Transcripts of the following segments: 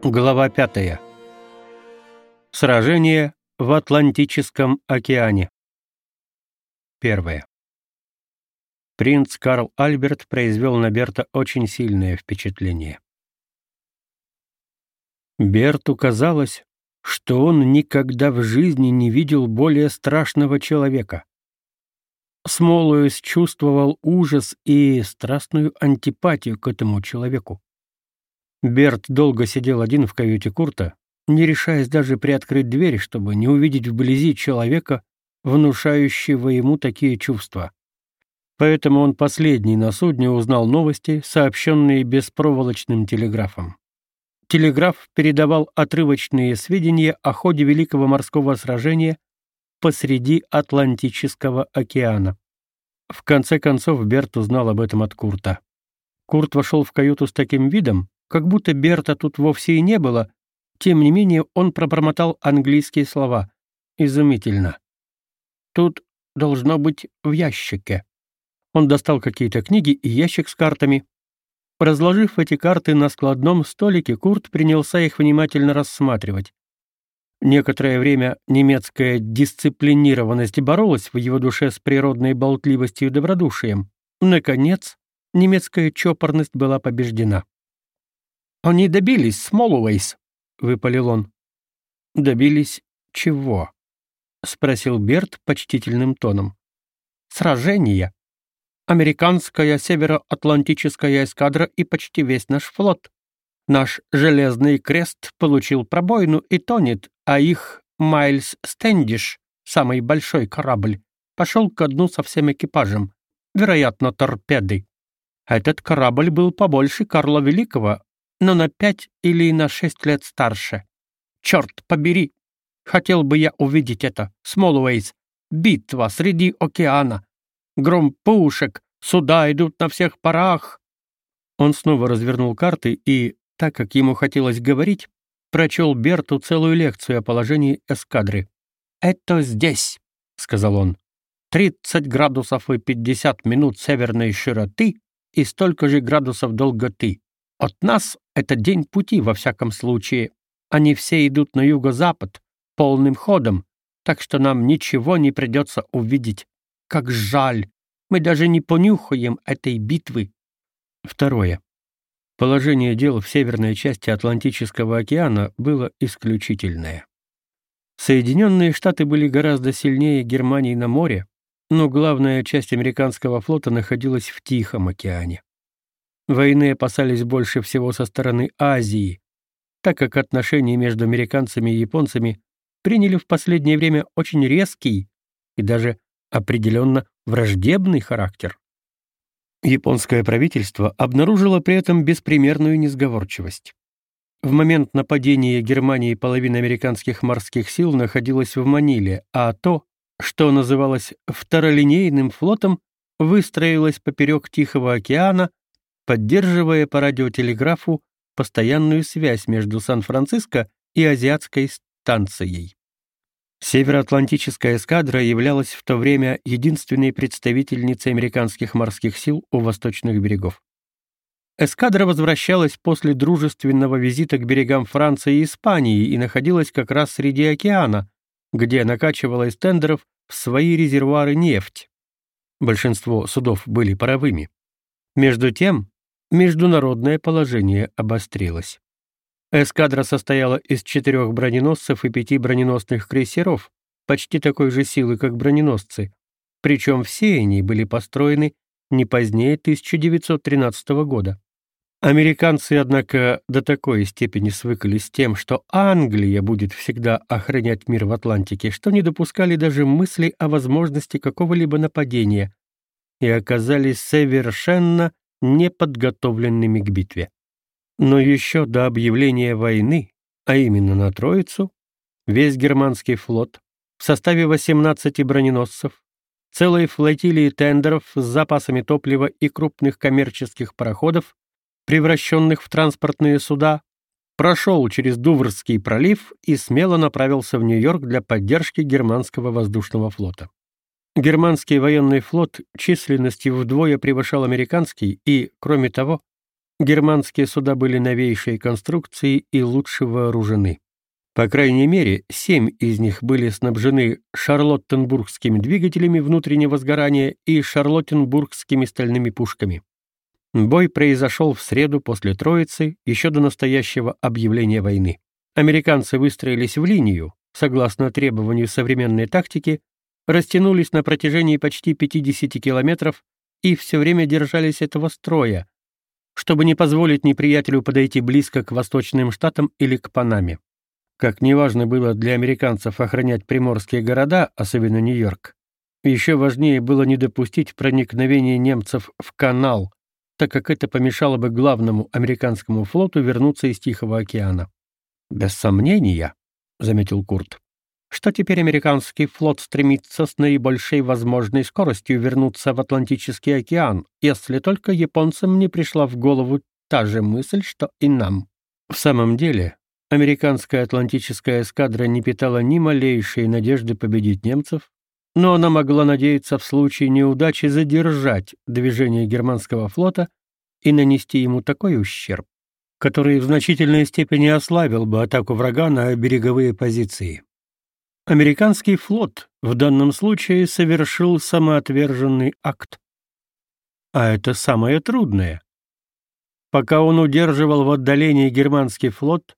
Глава 5. Сражение в Атлантическом океане. Первое. Принц Карл Альберт произвел на Берта очень сильное впечатление. Берту казалось, что он никогда в жизни не видел более страшного человека. Смолуэс чувствовал ужас и страстную антипатию к этому человеку. Берт долго сидел один в каюте Курта, не решаясь даже приоткрыть дверь, чтобы не увидеть вблизи человека, внушающего ему такие чувства. Поэтому он последний на судне узнал новости, сообщенные беспроволочным телеграфом. Телеграф передавал отрывочные сведения о ходе Великого морского сражения посреди Атлантического океана. В конце концов Берт узнал об этом от Курта. Курт вошел в каюту с таким видом, как будто Берта тут вовсе и не было, тем не менее он пробормотал английские слова. Изумительно. Тут должно быть в ящике. Он достал какие-то книги и ящик с картами. Разложив эти карты на складном столике, Курт принялся их внимательно рассматривать. Некоторое время немецкая дисциплинированность боролась в его душе с природной болтливостью и добродушием. Наконец, немецкая чопорность была побеждена. «Они добились, Смолуэйс», — выпалил он. «Добились чего?» — спросил Берт почтительным тоном. «Сражения. Американская североатлантическая эскадра и почти весь наш флот. Наш железный крест получил пробоину и тонет, а их Майлз Стэндиш, самый большой корабль, пошел ко дну со всем экипажем, вероятно, торпеды. Этот корабль был побольше Карла Великого, но на пять или на шесть лет старше. Черт побери! Хотел бы я увидеть это, Смолуэйс. Битва среди океана. Гром пушек, суда идут на всех парах. Он снова развернул карты и, так как ему хотелось говорить, прочел Берту целую лекцию о положении эскадры. «Это здесь», — сказал он. «30 градусов и 50 минут северной широты и столько же градусов долготы. От нас это день пути во всяком случае. Они все идут на юго-запад, полным ходом, так что нам ничего не придется увидеть. Как жаль! Мы даже не понюхаем этой битвы. Второе. Положение дел в северной части Атлантического океана было исключительное. Соединенные Штаты были гораздо сильнее Германии на море, но главная часть американского флота находилась в Тихом океане. Войны опасались больше всего со стороны Азии, так как отношения между американцами и японцами приняли в последнее время очень резкий и даже определенно враждебный характер. Японское правительство обнаружило при этом беспримерную несговорчивость. В момент нападения Германии половина американских морских сил находилась в Маниле, а то, что называлось второлинейным флотом, выстроилось поперек Тихого океана поддерживая по радиотелеграфу постоянную связь между Сан-Франциско и азиатской станцией. Североатлантическая эскадра являлась в то время единственной представительницей американских морских сил у восточных берегов. Эскадра возвращалась после дружественного визита к берегам Франции и Испании и находилась как раз среди океана, где накачивала из тендеров в свои резервуары нефть. Большинство судов были паровыми. Между тем, международное положение обострилось. Эскадра состояла из четырех броненосцев и пяти броненосных крейсеров, почти такой же силы, как броненосцы, причем все они были построены не позднее 1913 года. Американцы, однако, до такой степени свыклись с тем, что Англия будет всегда охранять мир в Атлантике, что не допускали даже мысли о возможности какого-либо нападения и оказались совершенно неподготовленными к битве. Но еще до объявления войны, а именно на Троицу, весь германский флот в составе 18 броненосцев, целой флотилии тендеров с запасами топлива и крупных коммерческих пароходов, превращенных в транспортные суда, прошел через Дуврский пролив и смело направился в Нью-Йорк для поддержки германского воздушного флота. Германский военный флот численностью вдвое превышал американский и, кроме того, Германские суда были новейшей конструкции и лучше вооружены. По крайней мере, семь из них были снабжены шарлоттенбургскими двигателями внутреннего сгорания и шарлоттенбургскими стальными пушками. Бой произошел в среду после Троицы, еще до настоящего объявления войны. Американцы выстроились в линию, согласно требованию современной тактики, растянулись на протяжении почти 50 километров и все время держались этого строя, чтобы не позволить неприятелю подойти близко к восточным штатам или к Панаме. Как неважно было для американцев охранять приморские города, особенно Нью-Йорк, еще важнее было не допустить проникновения немцев в канал, так как это помешало бы главному американскому флоту вернуться из Тихого океана. «Без сомнения», — заметил Курт, что теперь американский флот стремится с наибольшей возможной скоростью вернуться в Атлантический океан, если только японцам не пришла в голову та же мысль, что и нам. В самом деле, Американская Атлантическая эскадра не питала ни малейшей надежды победить немцев, но она могла надеяться в случае неудачи задержать движение германского флота и нанести ему такой ущерб, который в значительной степени ослабил бы атаку врага на береговые позиции. Американский флот в данном случае совершил самоотверженный акт. А это самое трудное. Пока он удерживал в отдалении германский флот,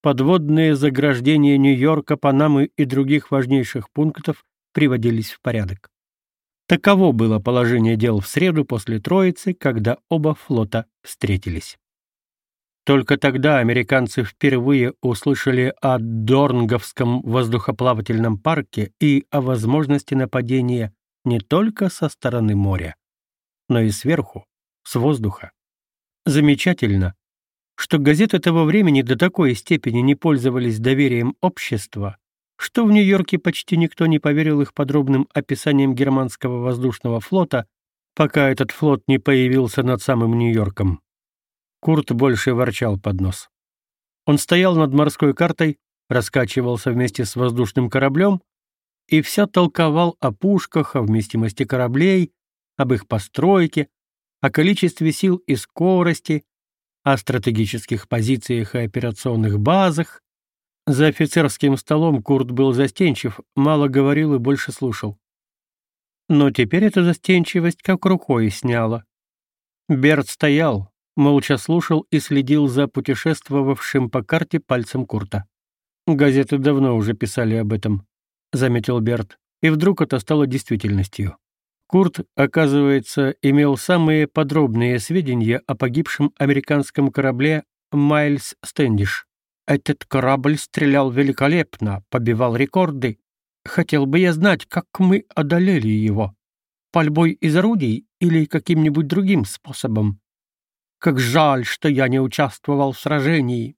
подводные заграждения Нью-Йорка, Панамы и других важнейших пунктов приводились в порядок. Таково было положение дел в среду после Троицы, когда оба флота встретились. Только тогда американцы впервые услышали о Дорнговском воздухоплавательном парке и о возможности нападения не только со стороны моря, но и сверху, с воздуха. Замечательно, что газеты того времени до такой степени не пользовались доверием общества, что в Нью-Йорке почти никто не поверил их подробным описаниям германского воздушного флота, пока этот флот не появился над самым Нью-Йорком. Курт больше ворчал под нос. Он стоял над морской картой, раскачивался вместе с воздушным кораблем и все толковал о пушках, о вместимости кораблей, об их постройке, о количестве сил и скорости, о стратегических позициях и операционных базах. За офицерским столом Курт был застенчив, мало говорил и больше слушал. Но теперь эта застенчивость как рукой сняла. Берт стоял, молча слушал и следил за путешествовавшим по карте пальцем Курта. «Газеты давно уже писали об этом», — заметил Берт, и вдруг это стало действительностью. Курт, оказывается, имел самые подробные сведения о погибшем американском корабле «Майльс Стэндиш». Этот корабль стрелял великолепно, побивал рекорды. Хотел бы я знать, как мы одолели его. Пальбой из орудий или каким-нибудь другим способом. Как жаль, что я не участвовал в сражении.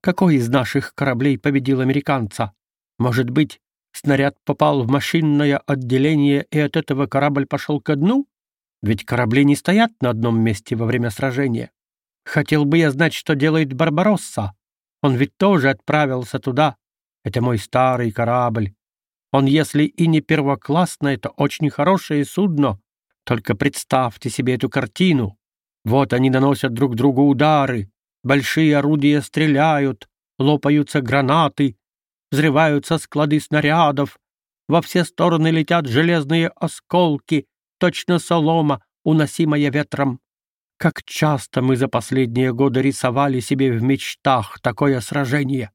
Какой из наших кораблей победил американца? Может быть, Снаряд попал в машинное отделение, и от этого корабль пошел ко дну? Ведь корабли не стоят на одном месте во время сражения. Хотел бы я знать, что делает Барбаросса. Он ведь тоже отправился туда. Это мой старый корабль. Он, если и не первоклассное, это очень хорошее судно. Только представьте себе эту картину. Вот они наносят друг другу удары. Большие орудия стреляют, лопаются гранаты, взрываются склады снарядов, во все стороны летят железные осколки, точно солома, уносимая ветром. Как часто мы за последние годы рисовали себе в мечтах такое сражение.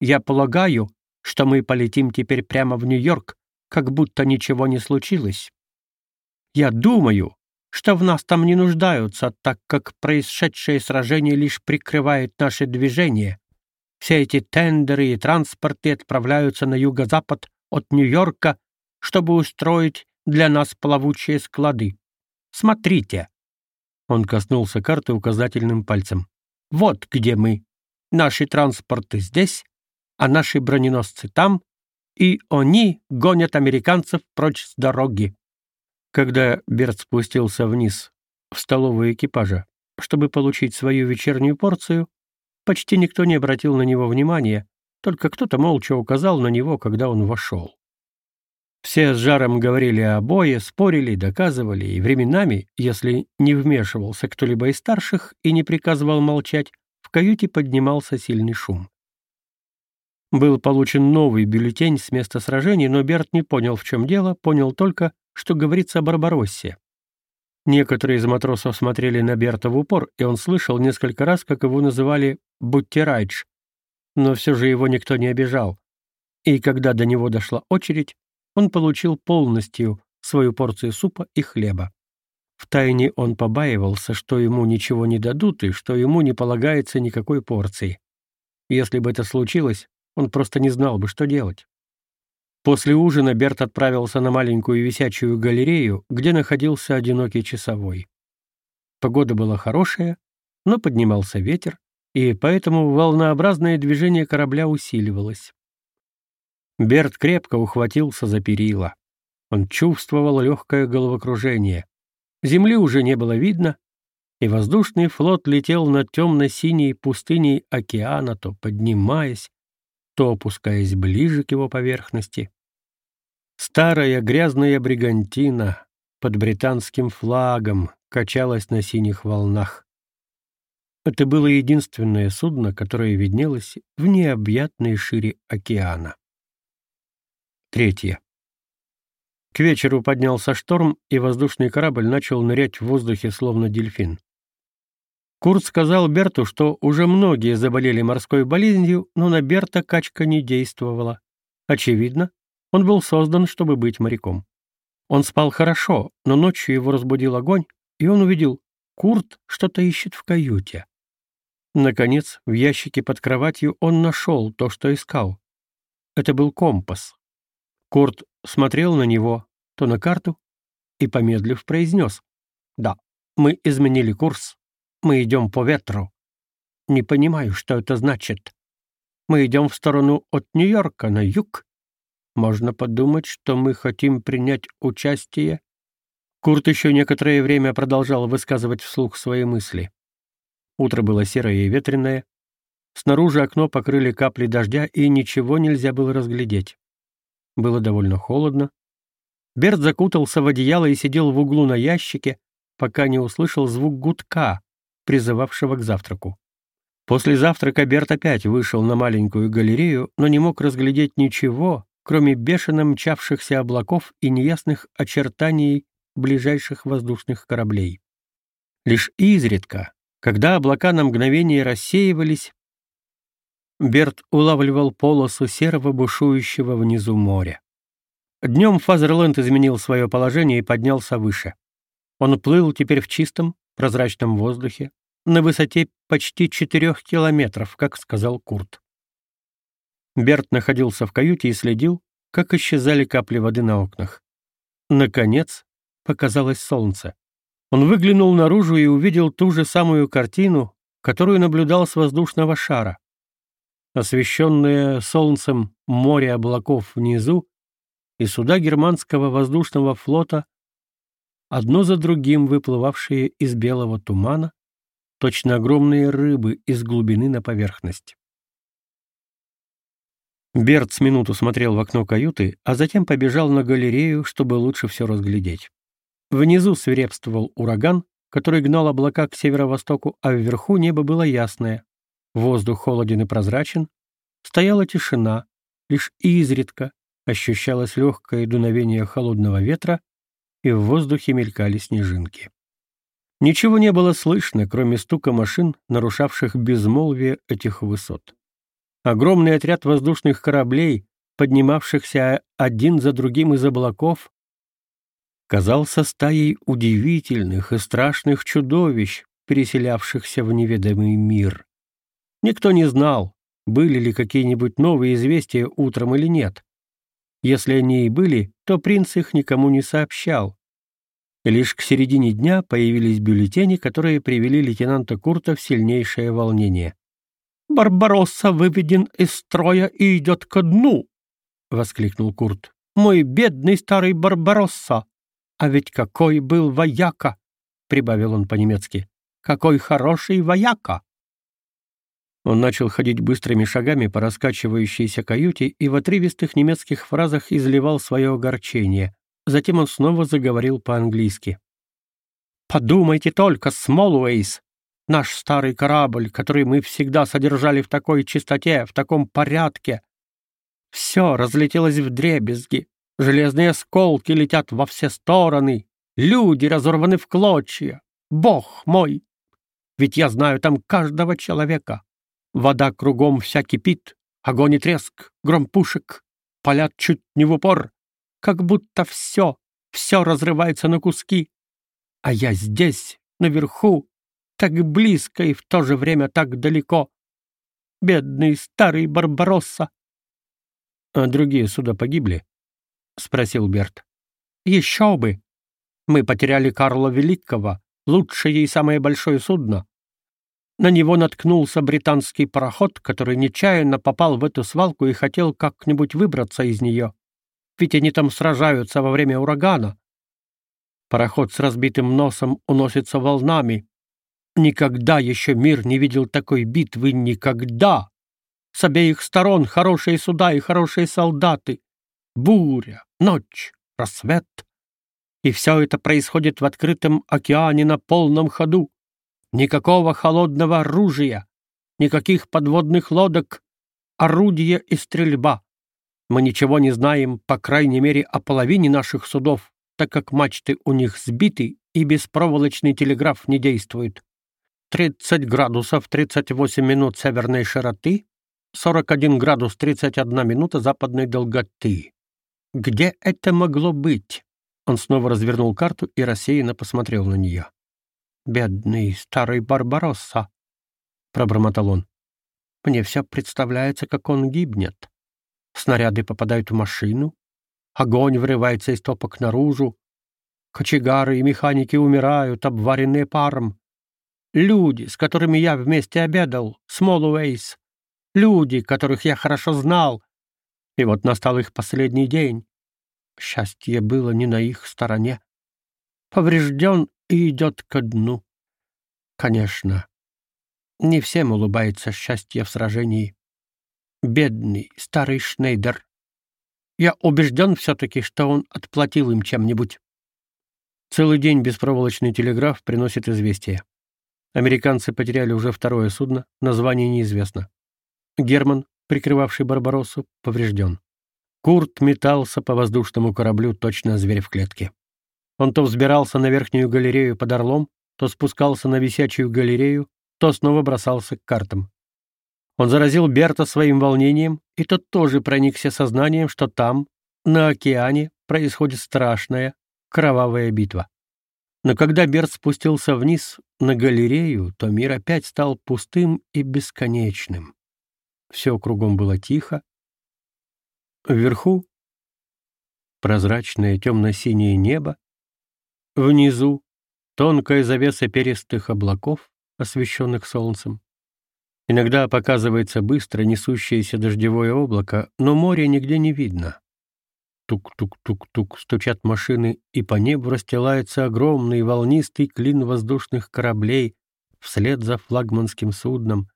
Я полагаю, что мы полетим теперь прямо в Нью-Йорк, как будто ничего не случилось. Я думаю, что в нас там не нуждаются, так как происшедшее сражение лишь прикрывает наше движение, все эти тендеры и транспорты отправляются на юго-запад от Нью-Йорка, чтобы устроить для нас плавучие склады. Смотрите. Он коснулся карты указательным пальцем. Вот где мы. Наши транспорты здесь, а наши броненосцы там, и они гонят американцев прочь с дороги. Когда Берт спустился вниз в столовую экипажа, чтобы получить свою вечернюю порцию, Почти никто не обратил на него внимания, только кто-то молча указал на него, когда он вошел. Все с жаром говорили о бое, спорили, доказывали, и временами, если не вмешивался кто-либо из старших и не приказывал молчать, в каюте поднимался сильный шум. Был получен новый бюллетень с места сражений, но Берт не понял, в чем дело, понял только, что говорится о Барбароссе. Некоторые из матросов смотрели на Берта в упор, и он слышал несколько раз, как его называли «Буттерайдж», но все же его никто не обижал. И когда до него дошла очередь, он получил полностью свою порцию супа и хлеба. Втайне он побаивался, что ему ничего не дадут и что ему не полагается никакой порции. Если бы это случилось, он просто не знал бы, что делать. После ужина Берт отправился на маленькую висячую галерею, где находился одинокий часовой. Погода была хорошая, но поднимался ветер, и поэтому волнообразное движение корабля усиливалось. Берт крепко ухватился за перила. Он чувствовал легкое головокружение. Земли уже не было видно, и воздушный флот летел над темно-синей пустыней океана, то поднимаясь, то опускаясь ближе к его поверхности. Старая грязная бригантина под британским флагом качалась на синих волнах. Это было единственное судно, которое виднелось в необъятной шире океана. Третье. К вечеру поднялся шторм, и воздушный корабль начал нырять в воздухе, словно дельфин. Курт сказал Берту, что уже многие заболели морской болезнью, но на Берта качка не действовала. Очевидно, он был создан, чтобы быть моряком. Он спал хорошо, но ночью его разбудил огонь, и он увидел, Курт что-то ищет в каюте. Наконец, в ящике под кроватью он нашел то, что искал. Это был компас. Курт смотрел на него, то на карту, и, помедлив, произнес. «Да, мы изменили курс. Мы идем по ветру. Не понимаю, что это значит. Мы идем в сторону от Нью-Йорка на юг, можно подумать, что мы хотим принять участие. Курт еще некоторое время продолжал высказывать вслух свои мысли. Утро было серое и ветреное. Снаружи окно покрыли капли дождя, и ничего нельзя было разглядеть. Было довольно холодно. Берт закутался в одеяло и сидел в углу на ящике, пока не услышал звук гудка, призывавшего к завтраку. После завтрака Берт опять вышел на маленькую галерею, но не мог разглядеть ничего, кроме бешено мчавшихся облаков и неясных очертаний ближайших воздушных кораблей. Лишь изредка, когда облака на мгновение рассеивались, Берт улавливал полосу серого бушующего внизу моря. Днем Фазерленд изменил свое положение и поднялся выше. Он плыл теперь в чистом, прозрачном воздухе, на высоте почти четырех километров, как сказал Курт. Берт находился в каюте и следил, как исчезали капли воды на окнах. Наконец, показалось солнце. Он выглянул наружу и увидел ту же самую картину, которую наблюдал с воздушного шара. Освещенное солнцем море облаков внизу и суда германского воздушного флота, одно за другим выплывавшие из белого тумана, точно огромные рыбы из глубины на поверхность. Берт с минуту смотрел в окно каюты, а затем побежал на галерею, чтобы лучше все разглядеть. Внизу свирепствовал ураган, который гнал облака к северо-востоку, а вверху небо было ясное. Воздух холоден и прозрачен. Стояла тишина, лишь изредка ощущалось легкое дуновение холодного ветра, и в воздухе мелькали снежинки. Ничего не было слышно, кроме стука машин, нарушавших безмолвие этих высот. Огромный отряд воздушных кораблей, поднимавшихся один за другим из облаков, казался стаей удивительных и страшных чудовищ, переселявшихся в неведомый мир. Никто не знал, были ли какие-нибудь новые известия утром или нет. Если они и были, то принц их никому не сообщал. Лишь к середине дня появились бюллетени, которые привели лейтенанта Курта в сильнейшее волнение. Барбаросса выведен из строя и идет ко дну!» — воскликнул Курт. «Мой бедный старый Барбаросса! А ведь какой был вояка!» — прибавил он по-немецки. «Какой хороший вояка!» Он начал ходить быстрыми шагами по раскачивающейся каюте и в отрывистых немецких фразах изливал свое огорчение. Затем он снова заговорил по-английски. «Подумайте только, Смолуэйс! Наш старый корабль, который мы всегда содержали в такой чистоте, в таком порядке. Все разлетелось в дребезги, железные осколки летят во все стороны, люди разорваны в клочья. Бог мой! Ведь я знаю там каждого человека. Вода кругом вся кипит, огонь и треск, гром пушек, палят чуть не в упор, как будто все, все разрывается на куски. А я здесь, наверху, так близко и в то же время так далеко. Бедный старый Барбаросса. — А другие суда погибли? — спросил Берт. — Еще бы! Мы потеряли Карла Великого, лучшее и самое большое судно. На него наткнулся британский пароход, который нечаянно попал в эту свалку и хотел как-нибудь выбраться из нее. Ведь они там сражаются во время урагана. Пароход с разбитым носом уносится волнами. Никогда еще мир не видел такой битвы, никогда! С обеих сторон хорошие суда и хорошие солдаты. Буря, ночь, рассвет. И все это происходит в открытом океане на полном ходу. Никакого холодного оружия, никаких подводных лодок, орудия и стрельба. Мы ничего не знаем, по крайней мере, о половине наших судов, так как мачты у них сбиты и беспроволочный телеграф не действует. 30 градусов 38 минут северной широты, 41 градус 31 минута западной долготы. Где это могло быть? Он снова развернул карту и рассеянно посмотрел на нее. «Бедный старый Барбаросса!» — пробормотал он. «Мне все представляется, как он гибнет. Снаряды попадают в машину, огонь вырывается из топок наружу, кочегары и механики умирают, обваренные паром. Люди, с которыми я вместе обедал, Смолуэйс, люди, которых я хорошо знал. И вот настал их последний день. Счастье было не на их стороне. Поврежден и идет ко дну. Конечно, не всем улыбается счастье в сражении. Бедный старый Шнейдер. Я убежден все-таки, что он отплатил им чем-нибудь. Целый день беспроволочный телеграф приносит известие. Американцы потеряли уже второе судно, название неизвестно. Герман, прикрывавший Барбароссу, поврежден. Курт метался по воздушному кораблю, точно зверь в клетке. Он то взбирался на верхнюю галерею под орлом, то спускался на висячую галерею, то снова бросался к картам. Он заразил Берта своим волнением, и тот тоже проникся сознанием, что там, на океане, происходит страшная, кровавая битва. Но когда Берт спустился вниз на галерею, то мир опять стал пустым и бесконечным. Все кругом было тихо. Вверху — прозрачное темно-синее небо, Внизу — тонкая завеса перистых облаков, освещенных солнцем. Иногда показывается быстро несущееся дождевое облако, но моря нигде не видно. Тук-тук-тук-тук стучат машины, и по небу расстилается огромный волнистый клин воздушных кораблей вслед за флагманским судном,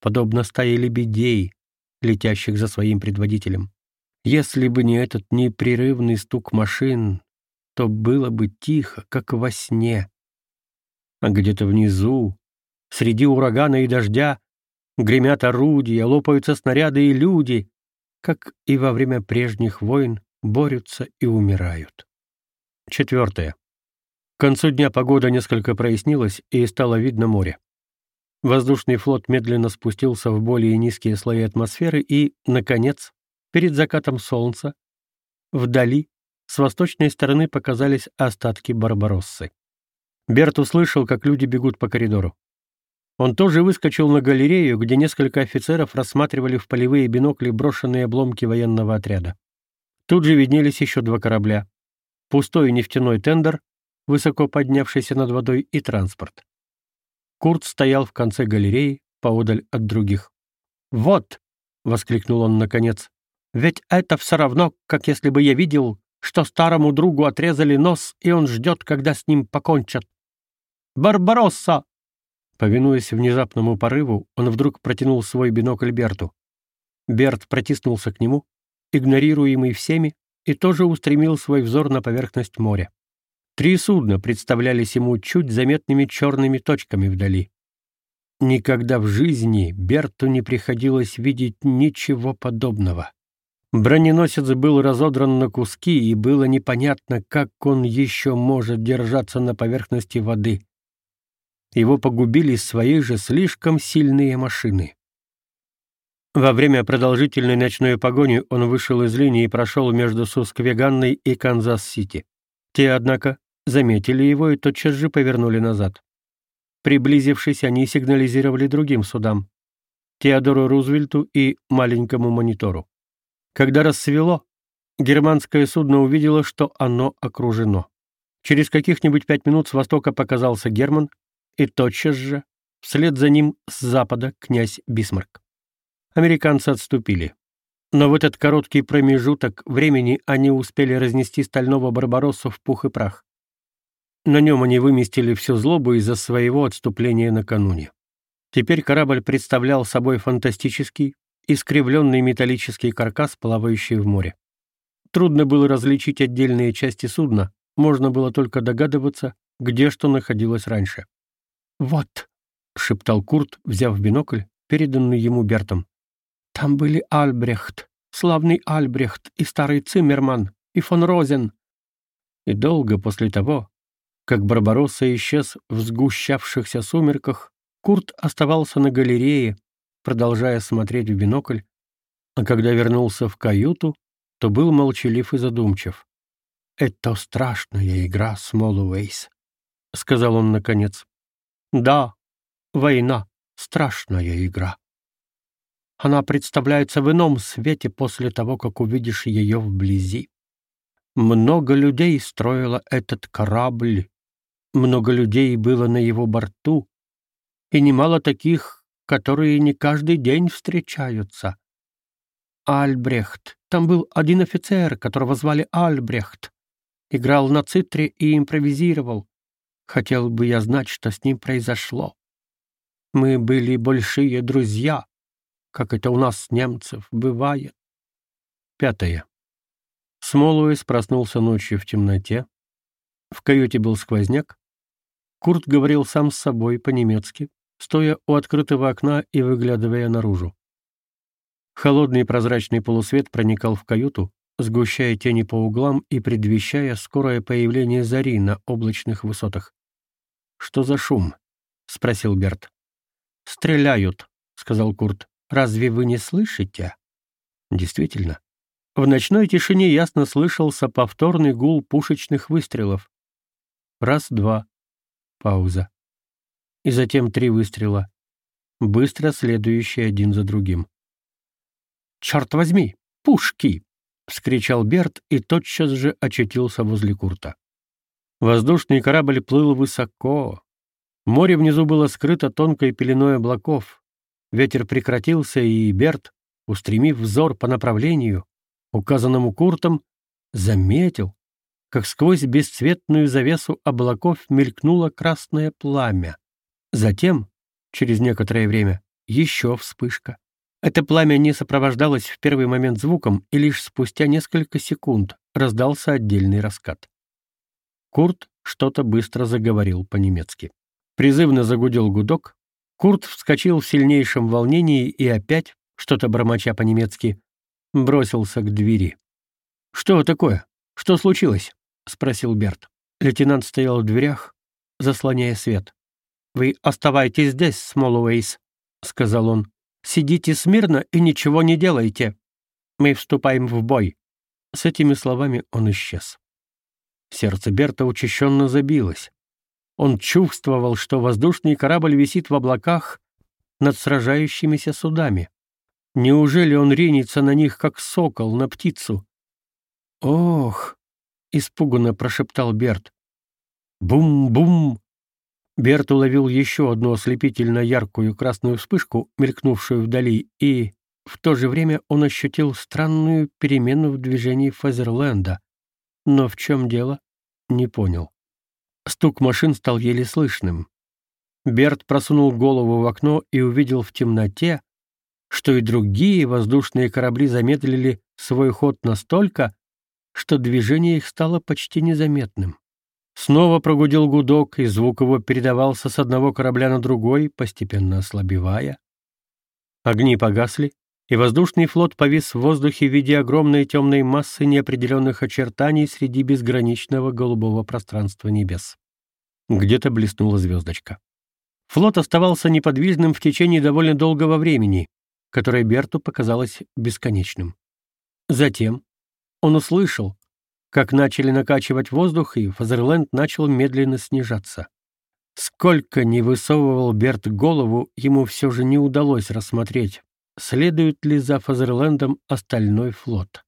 подобно стае лебедей, летящих за своим предводителем. Если бы не этот непрерывный стук машин, то было бы тихо, как во сне. А где-то внизу, среди урагана и дождя, гремят орудия, лопаются снаряды и люди, как и во время прежних войн, борются и умирают. Четвертое. К концу дня погода несколько прояснилась, и стало видно море. Воздушный флот медленно спустился в более низкие слои атмосферы и, наконец, перед закатом солнца, вдали, с восточной стороны показались остатки Барбароссы. Берт услышал, как люди бегут по коридору. Он тоже выскочил на галерею, где несколько офицеров рассматривали в полевые бинокли брошенные обломки военного отряда. Тут же виднелись еще два корабля. Пустой нефтяной тендер, высоко поднявшийся над водой, и транспорт. Курт стоял в конце галереи, поодаль от других. «Вот!» — воскликнул он наконец. «Ведь это все равно, как если бы я видел, что старому другу отрезали нос, и он ждет, когда с ним покончат. «Барбаросса! Повинуясь внезапному порыву, он вдруг протянул свой бинокль Берту. Берт протиснулся к нему, игнорируемый всеми, и тоже устремил свой взор на поверхность моря. Три судна представлялись ему чуть заметными черными точками вдали. Никогда в жизни Берту не приходилось видеть ничего подобного. Броненосец был разодран на куски, и было непонятно, как он еще может держаться на поверхности воды. Его погубили свои же слишком сильные машины. Во время продолжительной ночной погони он вышел из линии и прошел между Сусквеганной и Канзас-Сити. Те, однако, заметили его и тотчас же повернули назад. Приблизившись, они сигнализировали другим судам — Теодору Рузвельту и маленькому монитору. Когда рассвело, германское судно увидело, что оно окружено. Через каких-нибудь пять минут с востока показался Герман, и тотчас же, вслед за ним с запада, князь Бисмарк. Американцы отступили. Но в этот короткий промежуток времени они успели разнести стального Барбаросса в пух и прах. На нем они выместили всю злобу из-за своего отступления накануне. Теперь корабль представлял собой фантастический, искривленный металлический каркас, плавающий в море. Трудно было различить отдельные части судна, можно было только догадываться, где что находилось раньше. «Вот», — шептал Курт, взяв бинокль, переданный ему Бертом. «Там были Альбрехт, славный Альбрехт и старый Циммерман, и фон Розен». И долго после того, как Барбаросса исчез в сгущавшихся сумерках, Курт оставался на галерее, продолжая смотреть в бинокль, а когда вернулся в каюту, то был молчалив и задумчив. «Это страшная игра, Смолуэйс», — сказал он наконец. «Да, война — страшная игра. Она представляется в ином свете после того, как увидишь ее вблизи. Много людей строило этот корабль, много людей было на его борту, и немало таких, которые не каждый день встречаются. Альбрехт. Там был один офицер, которого звали Альбрехт. Играл на цитре и импровизировал. Хотел бы я знать, что с ним произошло. Мы были большие друзья, как это у нас, немцев, бывает. Пятое. Смолуэс проснулся ночью в темноте. В каюте был сквозняк. Курт говорил сам с собой по-немецки, стоя у открытого окна и выглядывая наружу. Холодный прозрачный полусвет проникал в каюту, сгущая тени по углам и предвещая скорое появление зари на облачных высотах. «Что за шум?» — спросил Берт. «Стреляют», — сказал Курт. «Разве вы не слышите?» Действительно. В ночной тишине ясно слышался повторный гул пушечных выстрелов. Раз-два. Пауза и затем три выстрела, быстро следующие один за другим. «Черт возьми! Пушки!» — вскричал Берт и тотчас же очутился возле Курта. Воздушный корабль плыл высоко. Море внизу было скрыто тонкой пеленой облаков. Ветер прекратился, и Берт, устремив взор по направлению, указанному Куртом, заметил, как сквозь бесцветную завесу облаков мелькнуло красное пламя. Затем, через некоторое время, еще вспышка. Это пламя не сопровождалось в первый момент звуком, и лишь спустя несколько секунд раздался отдельный раскат. Курт что-то быстро заговорил по-немецки. Призывно загудел гудок. Курт вскочил в сильнейшем волнении и опять, что-то бормоча по-немецки, бросился к двери. «Что такое? Что случилось?» — спросил Берт. Лейтенант стоял в дверях, заслоняя свет. «Вы оставайтесь здесь, Смолуэйс», — сказал он. «Сидите смирно и ничего не делайте. Мы вступаем в бой». С этими словами он исчез. Сердце Берта учащенно забилось. Он чувствовал, что воздушный корабль висит в облаках над сражающимися судами. Неужели он ринется на них, как сокол на птицу? «Ох!» — испуганно прошептал Берт. «Бум-бум!» Берт уловил еще одну ослепительно яркую красную вспышку, мелькнувшую вдали, и в то же время он ощутил странную перемену в движении Фазерленда. Но в чем дело? Не понял. Стук машин стал еле слышным. Берт просунул голову в окно и увидел в темноте, что и другие воздушные корабли замедлили свой ход настолько, что движение их стало почти незаметным. Снова прогудел гудок, и звук его передавался с одного корабля на другой, постепенно ослабевая. Огни погасли, и воздушный флот повис в воздухе в виде огромной темной массы неопределенных очертаний среди безграничного голубого пространства небес. Где-то блеснула звездочка. Флот оставался неподвижным в течение довольно долгого времени, которое Берту показалось бесконечным. Затем он услышал, как начали накачивать воздух, и Фазерленд начал медленно снижаться. Сколько ни высовывал Берт голову, ему все же не удалось рассмотреть, следует ли за Фазерлендом остальной флот.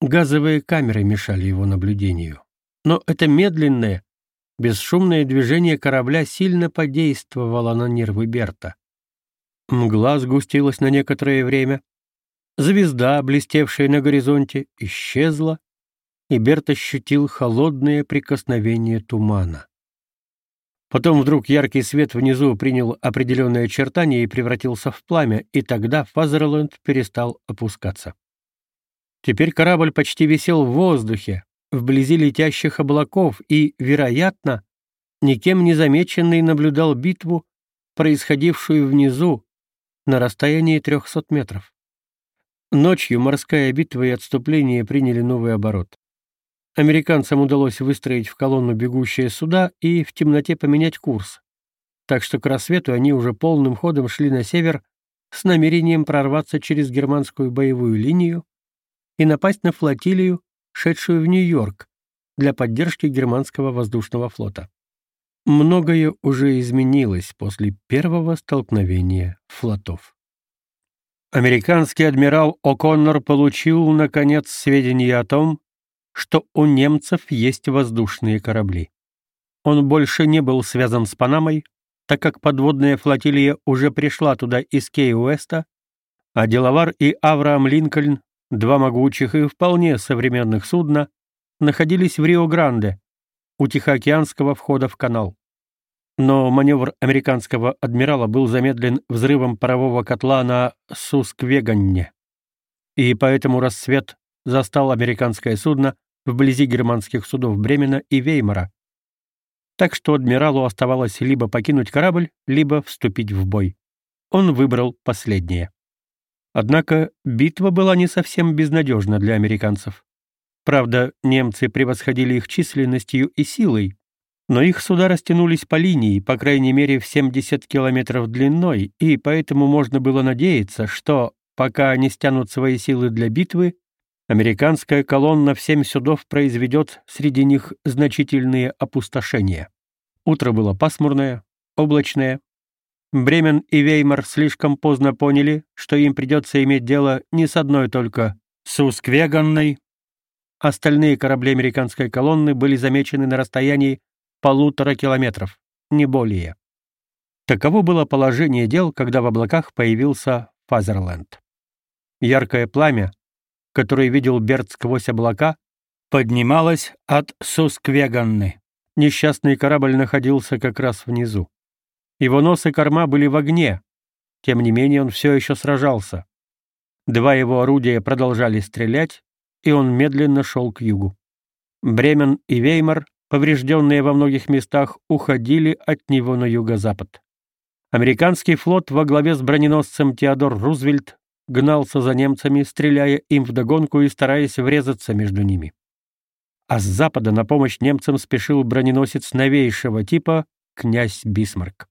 Газовые камеры мешали его наблюдению. Но это медленное, бесшумное движение корабля сильно подействовало на нервы Берта. Мгла сгустилась на некоторое время. Звезда, блестевшая на горизонте, исчезла, и Берт ощутил холодное прикосновение тумана. Потом вдруг яркий свет внизу принял определенные очертания и превратился в пламя, и тогда Фазерленд перестал опускаться. Теперь корабль почти висел в воздухе, вблизи летящих облаков, и, вероятно, никем не замеченный наблюдал битву, происходившую внизу, на расстоянии 300 метров. Ночью морская битва и отступление приняли новый оборот. Американцам удалось выстроить в колонну бегущие суда и в темноте поменять курс. Так что к рассвету они уже полным ходом шли на север с намерением прорваться через германскую боевую линию и напасть на флотилию, шедшую в Нью-Йорк, для поддержки германского воздушного флота. Многое уже изменилось после первого столкновения флотов. Американский адмирал О'Коннор получил, наконец, сведения о том, что у немцев есть воздушные корабли. Он больше не был связан с Панамой, так как подводная флотилия уже пришла туда из Кей-Уэста, а Делавар и Авраам Линкольн, два могучих и вполне современных судна, находились в Рио-Гранде, у Тихоокеанского входа в канал. Но маневр американского адмирала был замедлен взрывом парового котла на Сусквеганне, и поэтому рассвет застал американское судно вблизи германских судов Бремена и Веймара. Так что адмиралу оставалось либо покинуть корабль, либо вступить в бой. Он выбрал последнее. Однако битва была не совсем безнадежна для американцев. Правда, немцы превосходили их численностью и силой, но их суда растянулись по линии, по крайней мере, в 70 километров длиной, и поэтому можно было надеяться, что, пока они стянут свои силы для битвы, Американская колонна в семь судов произведет среди них значительные опустошения. Утро было пасмурное, облачное. Бремен и Веймар слишком поздно поняли, что им придется иметь дело не с одной только Сусквеганной. Остальные корабли американской колонны были замечены на расстоянии полутора километров, не более. Таково было положение дел, когда в облаках появился Фазерленд. Яркое пламя, который видел Берт сквозь облака, поднималась от Сусквеганны. Несчастный корабль находился как раз внизу. Его нос и корма были в огне. Тем не менее он все еще сражался. Два его орудия продолжали стрелять, и он медленно шел к югу. Бремен и Веймар, поврежденные во многих местах, уходили от него на юго-запад. Американский флот во главе с броненосцем Теодор Рузвельт гнался за немцами, стреляя им вдогонку и стараясь врезаться между ними. А с запада на помощь немцам спешил броненосец новейшего типа «Князь Бисмарк».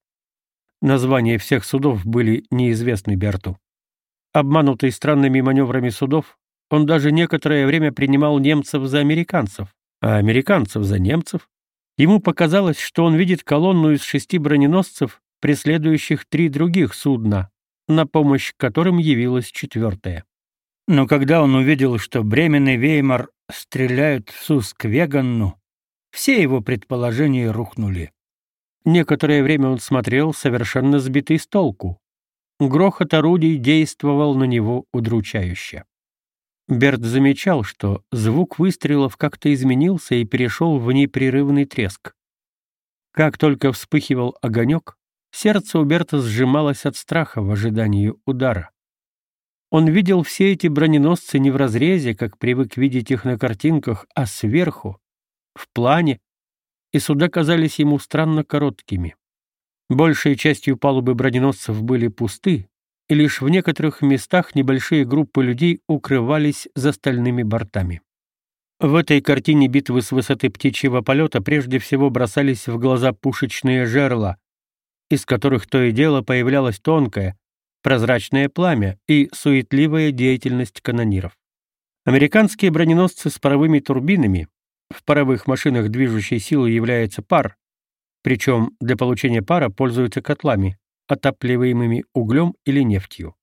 Названия всех судов были неизвестны Берту. Обманутый странными маневрами судов, он даже некоторое время принимал немцев за американцев, а американцев за немцев. Ему показалось, что он видит колонну из шести броненосцев, преследующих три других судна, на помощь которым явилась четвертая. Но когда он увидел, что Бремен и Веймар стреляют в Сусквеганну, все его предположения рухнули. Некоторое время он смотрел, совершенно сбитый с толку. Грохот орудий действовал на него удручающе. Берт замечал, что звук выстрелов как-то изменился и перешел в непрерывный треск. Как только вспыхивал огонек, Сердце у Берта сжималось от страха в ожидании удара. Он видел все эти броненосцы не в разрезе, как привык видеть их на картинках, а сверху, в плане, и суда казались ему странно короткими. Большей частью палубы броненосцев были пусты, и лишь в некоторых местах небольшие группы людей укрывались за стальными бортами. В этой картине битвы с высоты птичьего полета прежде всего бросались в глаза пушечные жерла, из которых то и дело появлялось тонкое, прозрачное пламя и суетливая деятельность канониров. Американские броненосцы с паровыми турбинами, в паровых машинах движущей силой является пар, причем для получения пара пользуются котлами, отапливаемыми углем или нефтью.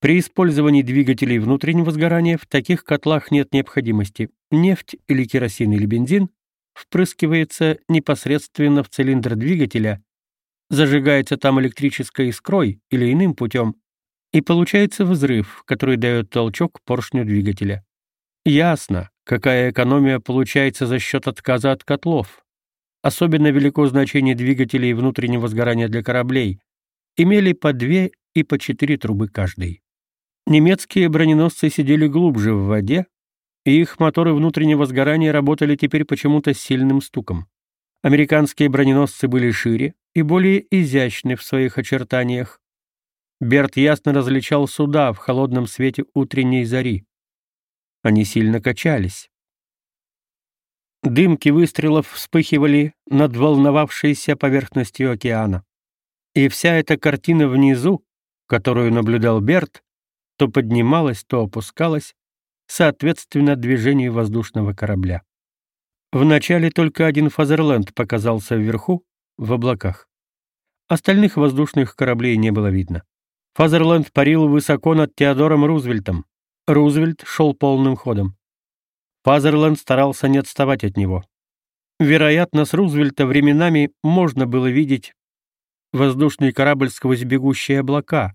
При использовании двигателей внутреннего сгорания в таких котлах нет необходимости. Нефть или керосин или бензин впрыскивается непосредственно в цилиндр двигателя зажигается там электрической искрой или иным путем, и получается взрыв, который дает толчок поршню двигателя. Ясно, какая экономия получается за счет отказа от котлов. Особенно велико значение двигателей внутреннего сгорания для кораблей. Имели по две и по четыре трубы каждый. Немецкие броненосцы сидели глубже в воде, и их моторы внутреннего сгорания работали теперь почему-то сильным стуком. Американские броненосцы были шире и более изящны в своих очертаниях. Берт ясно различал суда в холодном свете утренней зари. Они сильно качались. Дымки выстрелов вспыхивали над волновавшейся поверхностью океана. И вся эта картина внизу, которую наблюдал Берт, то поднималась, то опускалась, соответственно движению воздушного корабля. Вначале только один Фазерленд показался вверху, в облаках. Остальных воздушных кораблей не было видно. Фазерленд парил высоко над Теодором Рузвельтом. Рузвельт шел полным ходом. Фазерленд старался не отставать от него. Вероятно, с Рузвельта временами можно было видеть воздушный корабль сквозь бегущие облака.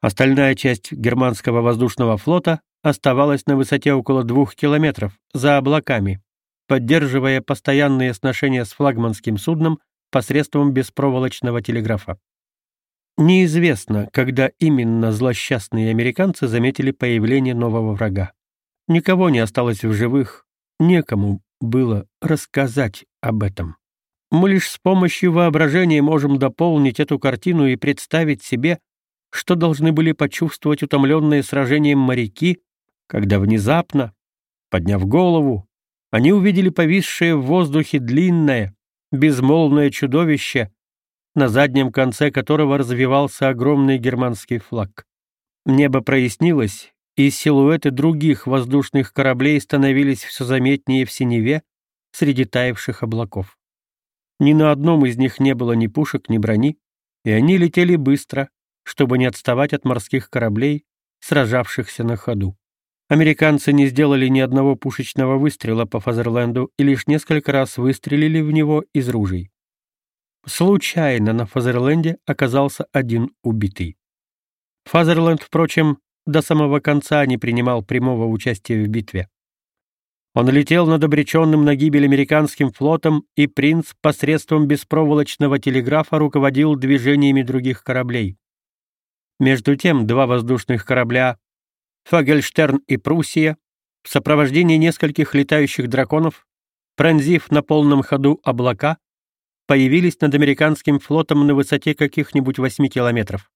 Остальная часть германского воздушного флота оставалась на высоте около двух километров, за облаками, поддерживая постоянные сношения с флагманским судном посредством беспроволочного телеграфа. Неизвестно, когда именно злосчастные американцы заметили появление нового врага. Никого не осталось в живых, некому было рассказать об этом. Мы лишь с помощью воображения можем дополнить эту картину и представить себе, что должны были почувствовать утомленные сражением моряки, когда внезапно, подняв голову, они увидели повисшее в воздухе длинное, безмолвное чудовище, на заднем конце которого развивался огромный германский флаг. Небо прояснилось, и силуэты других воздушных кораблей становились все заметнее в синеве среди таявших облаков. Ни на одном из них не было ни пушек, ни брони, и они летели быстро, чтобы не отставать от морских кораблей, сражавшихся на ходу. Американцы не сделали ни одного пушечного выстрела по Фазерленду и лишь несколько раз выстрелили в него из ружей. Случайно на Фазерленде оказался один убитый. Фазерленд, впрочем, до самого конца не принимал прямого участия в битве. Он летел над обреченным на гибель американским флотом, и принц посредством беспроволочного телеграфа руководил движениями других кораблей. Между тем, два воздушных корабля Фагельштерн и Пруссия в сопровождении нескольких летающих драконов, пронзив на полном ходу облака, появились над американским флотом на высоте каких-нибудь восьми километров.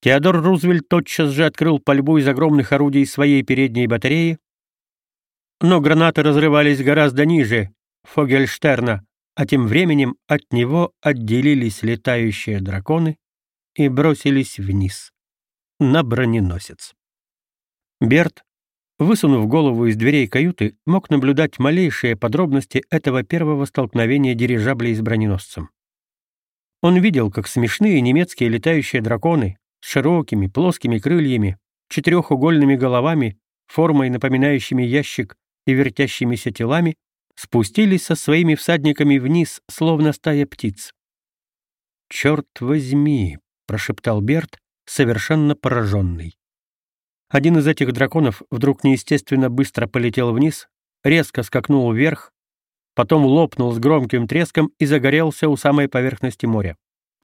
Теодор Рузвельт тотчас же открыл пальбу из огромных орудий своей передней батареи, но гранаты разрывались гораздо ниже Фогельштерна, а тем временем от него отделились летающие драконы и бросились вниз, на броненосец. Берт, высунув голову из дверей каюты, мог наблюдать малейшие подробности этого первого столкновения дирижаблей с броненосцем. Он видел, как смешные немецкие летающие драконы с широкими плоскими крыльями, четырехугольными головами, формой напоминающими ящик и вертящимися телами, спустились со своими всадниками вниз, словно стая птиц. «Черт возьми!» — прошептал Берт, совершенно пораженный. Один из этих драконов вдруг неестественно быстро полетел вниз, резко скакнул вверх, потом лопнул с громким треском и загорелся у самой поверхности моря.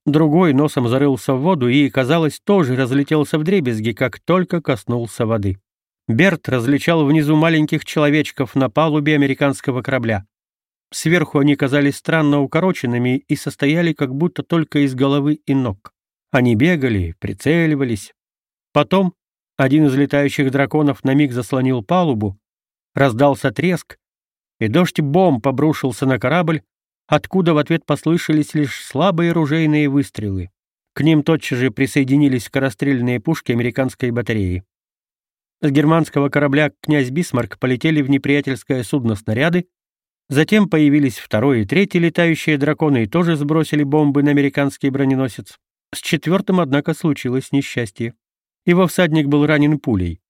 Другой носом зарылся в воду и, казалось, тоже разлетелся вдребезги, как только коснулся воды. Берт различал внизу маленьких человечков на палубе американского корабля. Сверху они казались странно укороченными и состояли как будто только из головы и ног. Они бегали, прицеливались. Потом один из летающих драконов на миг заслонил палубу, раздался треск, и дождь бомб обрушился на корабль, откуда в ответ послышались лишь слабые ружейные выстрелы. К ним тотчас же присоединились скорострельные пушки американской батареи. С германского корабля «Князь Бисмарк» полетели в неприятельское судно снаряды, затем появились второй и третий летающие драконы и тоже сбросили бомбы на американский броненосец. С четвертым, однако, случилось несчастье. Его всадник был ранен пулей.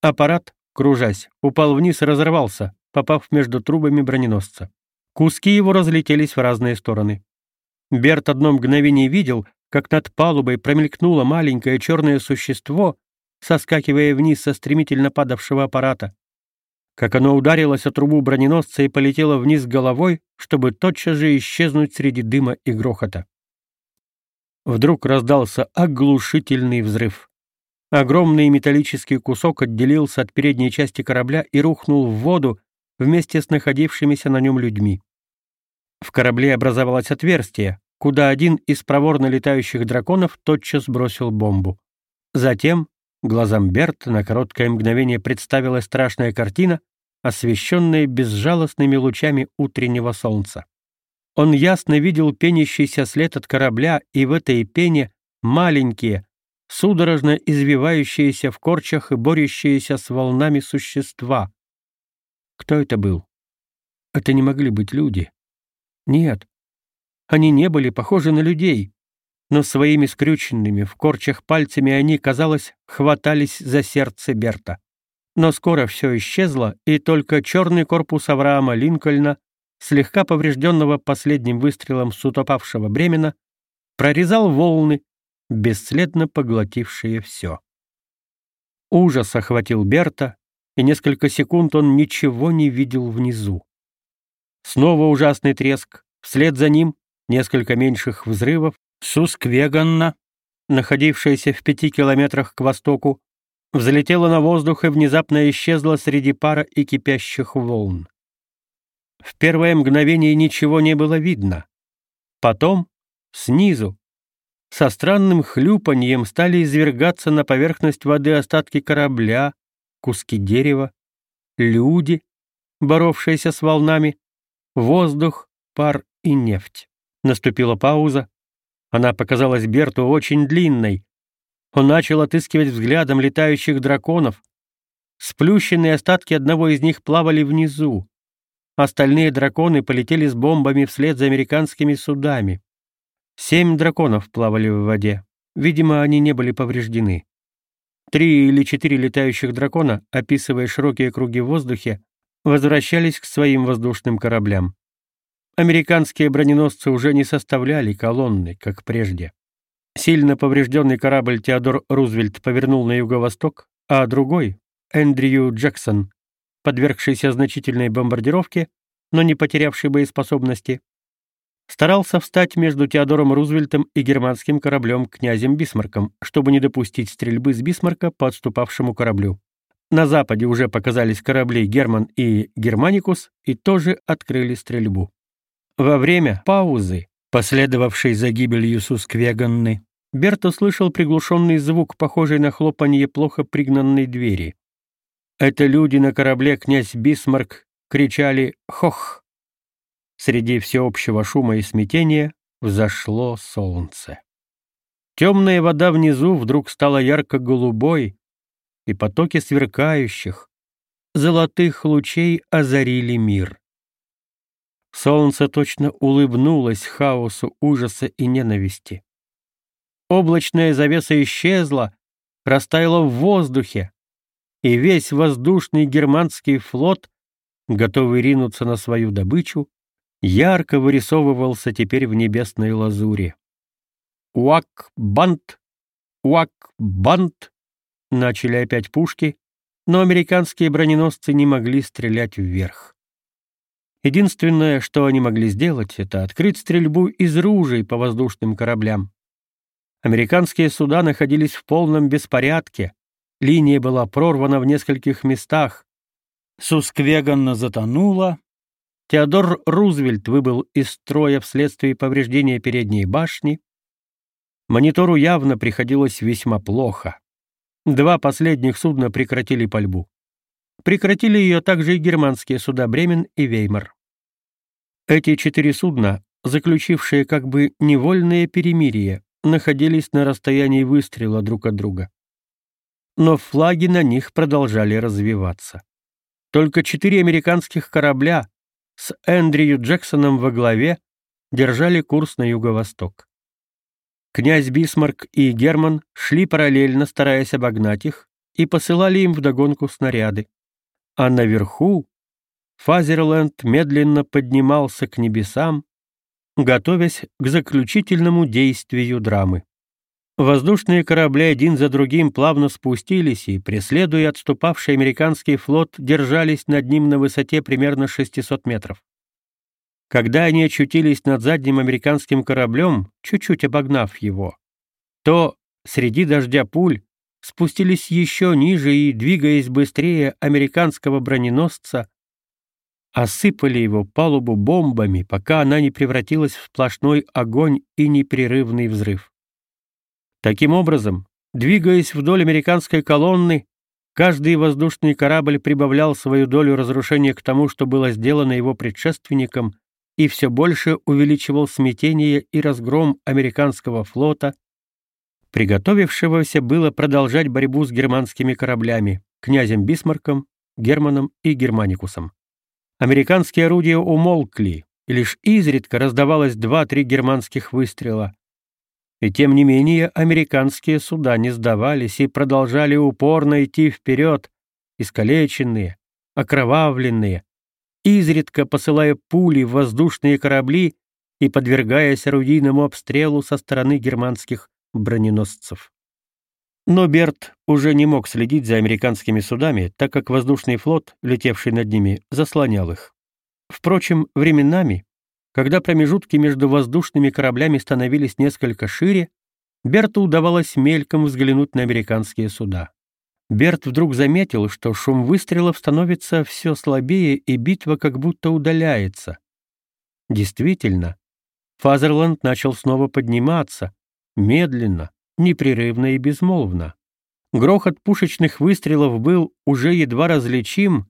Аппарат, кружась, упал вниз и разорвался, попав между трубами броненосца. Куски его разлетелись в разные стороны. Берт одно мгновение видел, как над палубой промелькнуло маленькое черное существо, соскакивая вниз со стремительно падавшего аппарата. Как оно ударилось о трубу броненосца и полетело вниз головой, чтобы тотчас же исчезнуть среди дыма и грохота. Вдруг раздался оглушительный взрыв. Огромный металлический кусок отделился от передней части корабля и рухнул в воду вместе с находившимися на нем людьми. В корабле образовалось отверстие, куда один из проворно летающих драконов тотчас бросил бомбу. Затем глазам Берта на короткое мгновение представилась страшная картина, освещенная безжалостными лучами утреннего солнца. Он ясно видел пенящийся след от корабля, и в этой пене маленькие, судорожно извивающиеся в корчах и борющиеся с волнами существа. Кто это был? Это не могли быть люди. Нет, они не были похожи на людей, но своими скрюченными в корчах пальцами они, казалось, хватались за сердце Берта. Но скоро все исчезло, и только черный корпус Авраама Линкольна, слегка поврежденного последним выстрелом с утопавшего бремена, прорезал волны, бесследно поглотившие все. Ужас охватил Берта, и несколько секунд он ничего не видел внизу. Снова ужасный треск, вслед за ним несколько меньших взрывов, Сусквеганна, находившаяся в пяти километрах к востоку, взлетела на воздух и внезапно исчезла среди пара и кипящих волн. В первое мгновение ничего не было видно. Потом, снизу, со странным хлюпаньем стали извергаться на поверхность воды остатки корабля, куски дерева, люди, боровшиеся с волнами, воздух, пар и нефть. Наступила пауза. Она показалась Берту очень длинной. Он начал отыскивать взглядом летающих драконов. Сплющенные остатки одного из них плавали внизу. Остальные драконы полетели с бомбами вслед за американскими судами. Семь драконов плавали в воде. Видимо, они не были повреждены. Три или четыре летающих дракона, описывая широкие круги в воздухе, возвращались к своим воздушным кораблям. Американские броненосцы уже не составляли колонны, как прежде. Сильно поврежденный корабль Теодор Рузвельт повернул на юго-восток, а другой, Эндрю Джексон, подвергшийся значительной бомбардировке, но не потерявший боеспособности, старался встать между Теодором Рузвельтом и германским кораблем князем Бисмарком, чтобы не допустить стрельбы с Бисмарка по отступавшему кораблю. На западе уже показались корабли «Герман» и «Германикус» и тоже открыли стрельбу. Во время паузы, последовавшей за гибелью Сусквеганны, Берт услышал приглушенный звук, похожий на хлопанье плохо пригнанной двери. Это люди на корабле «Князь Бисмарк» кричали «Хох!». Среди всеобщего шума и смятения взошло солнце. Темная вода внизу вдруг стала ярко-голубой, и потоки сверкающих, золотых лучей озарили мир. Солнце точно улыбнулось хаосу ужаса и ненависти. Облачная завеса исчезла, растаяла в воздухе, и весь воздушный германский флот, готовый ринуться на свою добычу, ярко вырисовывался теперь в небесной лазури. «Уак-бант! Уак-бант!» Начали опять пушки, но американские броненосцы не могли стрелять вверх. Единственное, что они могли сделать, это открыть стрельбу из ружей по воздушным кораблям. Американские суда находились в полном беспорядке, линия была прорвана в нескольких местах, Сусквеганна затонула, Теодор Рузвельт выбыл из строя вследствие повреждения передней башни, монитору явно приходилось весьма плохо. Два последних судна прекратили пальбу. Прекратили ее также и германские суда «Бремен» и «Веймар». Эти четыре судна, заключившие как бы невольное перемирие, находились на расстоянии выстрела друг от друга. Но флаги на них продолжали развиваться. Только четыре американских корабля с Эндрю Джексоном во главе держали курс на юго-восток. Князь Бисмарк и Герман шли параллельно, стараясь обогнать их, и посылали им вдогонку снаряды. А наверху Фазерленд медленно поднимался к небесам, готовясь к заключительному действию драмы. Воздушные корабли один за другим плавно спустились и, преследуя отступавший американский флот, держались над ним на высоте примерно 600 метров. Когда они очутились над задним американским кораблем, чуть-чуть обогнав его, то среди дождя пуль спустились еще ниже и, двигаясь быстрее американского броненосца, осыпали его палубу бомбами, пока она не превратилась в сплошной огонь и непрерывный взрыв. Таким образом, двигаясь вдоль американской колонны, каждый воздушный корабль прибавлял свою долю разрушения к тому, что было сделано его предшественником, и все больше увеличивал смятение и разгром американского флота, приготовившегося было продолжать борьбу с германскими кораблями, князем Бисмарком, Германом и Германикусом. Американские орудия умолкли, и лишь изредка раздавалось два-три германских выстрела. И тем не менее американские суда не сдавались и продолжали упорно идти вперед, искалеченные, окровавленные, изредка посылая пули в воздушные корабли и подвергаясь орудийному обстрелу со стороны германских броненосцев. Но Берт уже не мог следить за американскими судами, так как воздушный флот, летевший над ними, заслонял их. Впрочем, временами когда промежутки между воздушными кораблями становились несколько шире, Берту удавалось мельком взглянуть на американские суда. Берт вдруг заметил, что шум выстрелов становится все слабее, и битва как будто удаляется. Действительно, Фазерланд начал снова подниматься, медленно, непрерывно и безмолвно. Грохот пушечных выстрелов был уже едва различим,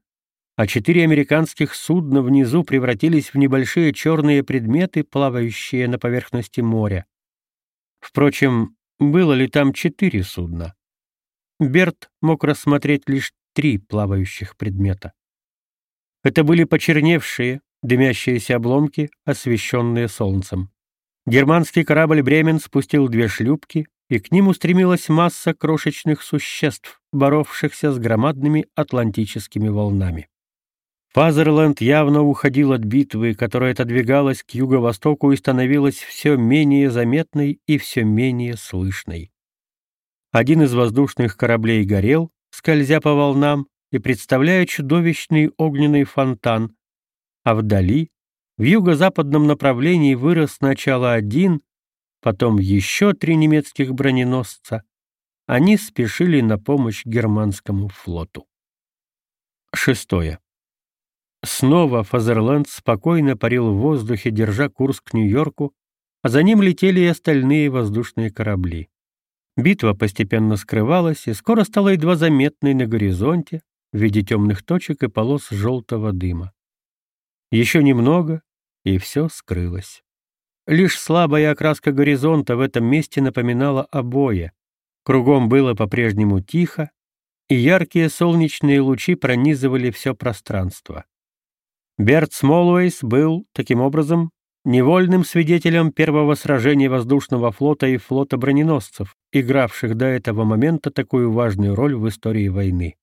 а четыре американских судна внизу превратились в небольшие черные предметы, плавающие на поверхности моря. Впрочем, было ли там четыре судна? Берт мог рассмотреть лишь три плавающих предмета. Это были почерневшие, дымящиеся обломки, освещенные солнцем. Германский корабль «Бремен» спустил две шлюпки, и к ним устремилась масса крошечных существ, боровшихся с громадными атлантическими волнами. Фазерленд явно уходил от битвы, которая отодвигалась к юго-востоку и становилась все менее заметной и все менее слышной. Один из воздушных кораблей горел, скользя по волнам и представляя чудовищный огненный фонтан, а вдали, в юго-западном направлении вырос сначала один, потом еще три немецких броненосца. Они спешили на помощь германскому флоту. Шестое. Снова Фазерленд спокойно парил в воздухе, держа курс к Нью-Йорку, а за ним летели и остальные воздушные корабли. Битва постепенно скрывалась и скоро стала едва заметной на горизонте в виде темных точек и полос желтого дыма. Еще немного, и все скрылось. Лишь слабая окраска горизонта в этом месте напоминала обои. Кругом было по-прежнему тихо, и яркие солнечные лучи пронизывали все пространство. Берт Смолуэйс был, таким образом, невольным свидетелем первого сражения воздушного флота и флота броненосцев, игравших до этого момента такую важную роль в истории войны.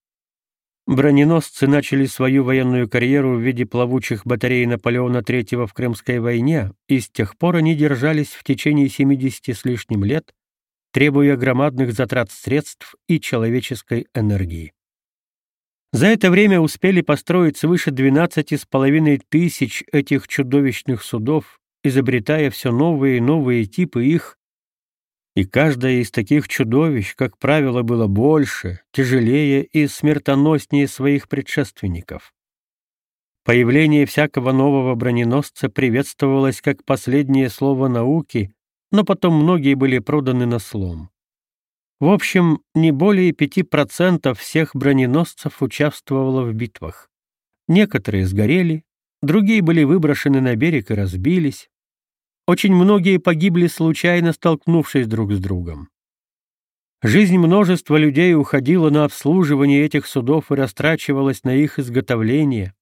Броненосцы начали свою военную карьеру в виде плавучих батарей Наполеона III в Крымской войне, и с тех пор они держались в течение 70 с лишним лет, требуя громадных затрат средств и человеческой энергии. За это время успели построить свыше 12,5 тысяч этих чудовищных судов, изобретая все новые и новые типы их, и каждое из таких чудовищ, как правило, было больше, тяжелее и смертоноснее своих предшественников. Появление всякого нового броненосца приветствовалось как последнее слово науки, но потом многие были проданы на слом. В общем, не более 5% всех броненосцев участвовало в битвах. Некоторые сгорели, другие были выброшены на берег и разбились. Очень многие погибли случайно столкнувшись друг с другом. Жизнь множества людей уходила на обслуживание этих судов и растрачивалась на их изготовление.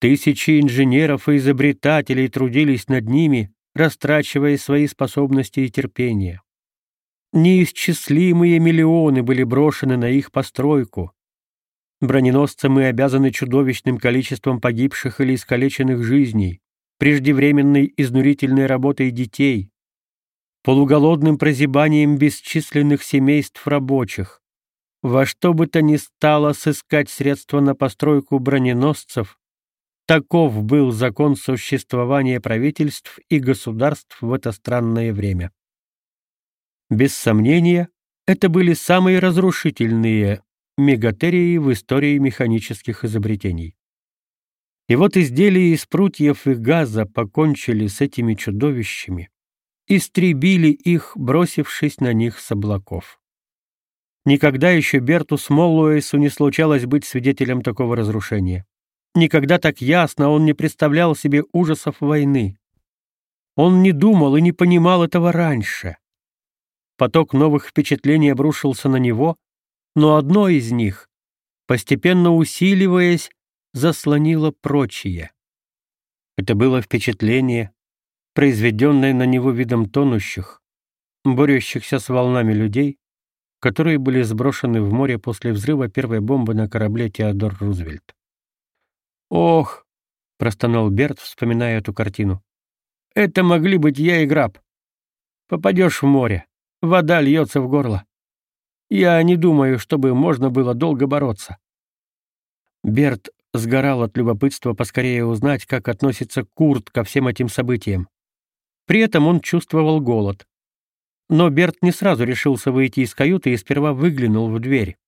Тысячи инженеров и изобретателей трудились над ними, растрачивая свои способности и терпение. Неисчислимые миллионы были брошены на их постройку. Броненосцам мы обязаны чудовищным количеством погибших или искалеченных жизней, преждевременной изнурительной работой детей, полуголодным прозябанием бесчисленных семейств рабочих. Во что бы то ни стало сыскать средства на постройку броненосцев, таков был закон существования правительств и государств в это странное время. Без сомнения, это были самые разрушительные мегатерии в истории механических изобретений. И вот изделия из прутьев и газа покончили с этими чудовищами, истребили их, бросившись на них с облаков. Никогда еще Берту Смоллуэйсу не случалось быть свидетелем такого разрушения. Никогда так ясно он не представлял себе ужасов войны. Он не думал и не понимал этого раньше. Поток новых впечатлений обрушился на него, но одно из них, постепенно усиливаясь, заслонило прочие. Это было впечатление, произведенное на него видом тонущих, борющихся с волнами людей, которые были сброшены в море после взрыва первой бомбы на корабле Теодор Рузвельт. «Ох!» — простонал Берт, вспоминая эту картину. «Это могли быть я и Граб. Попадешь в море, Вода льется в горло. Я не думаю, чтобы можно было долго бороться. Берт сгорал от любопытства поскорее узнать, как относится Курт ко всем этим событиям. При этом он чувствовал голод. Но Берт не сразу решился выйти из каюты и сперва выглянул в дверь.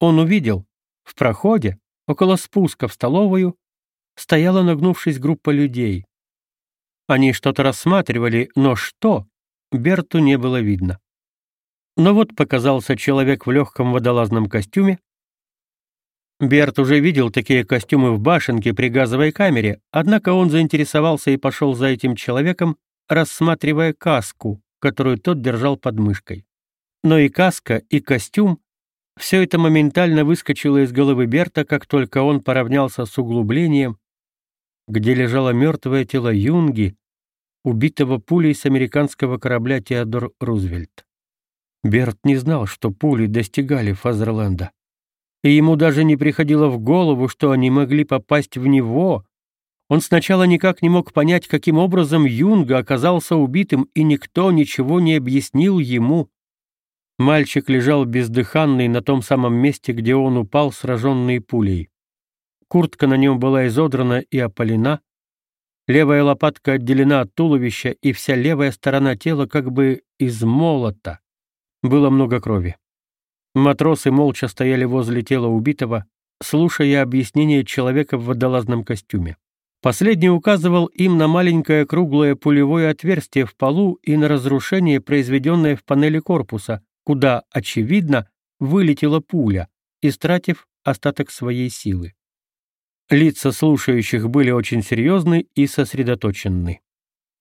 Он увидел, в проходе, около спуска в столовую, стояла нагнувшись группа людей. Они что-то рассматривали, но что, Берту не было видно. Но вот показался человек в легком водолазном костюме. Берт уже видел такие костюмы в башенке при газовой камере, однако он заинтересовался и пошел за этим человеком, рассматривая каску, которую тот держал под мышкой. Но и каска, и костюм — все это моментально выскочило из головы Берта, как только он поравнялся с углублением, где лежало мертвое тело Юнги, убитого пулей с американского корабля «Теодор Рузвельт». Берт не знал, что пули достигали Фазерленда. И ему даже не приходило в голову, что они могли попасть в него. Он сначала никак не мог понять, каким образом Юнга оказался убитым, и никто ничего не объяснил ему. Мальчик лежал бездыханный на том самом месте, где он упал, сраженный пулей. Куртка на нем была изодрана и опалена, левая лопатка отделена от туловища, и вся левая сторона тела как бы измолота. Было много крови. Матросы молча стояли возле тела убитого, слушая объяснение человека в водолазном костюме. Последний указывал им на маленькое круглое пулевое отверстие в полу и на разрушение, произведенное в панели корпуса, куда, очевидно, вылетела пуля, истратив остаток своей силы. Лица слушающих были очень серьезны и сосредоточенны.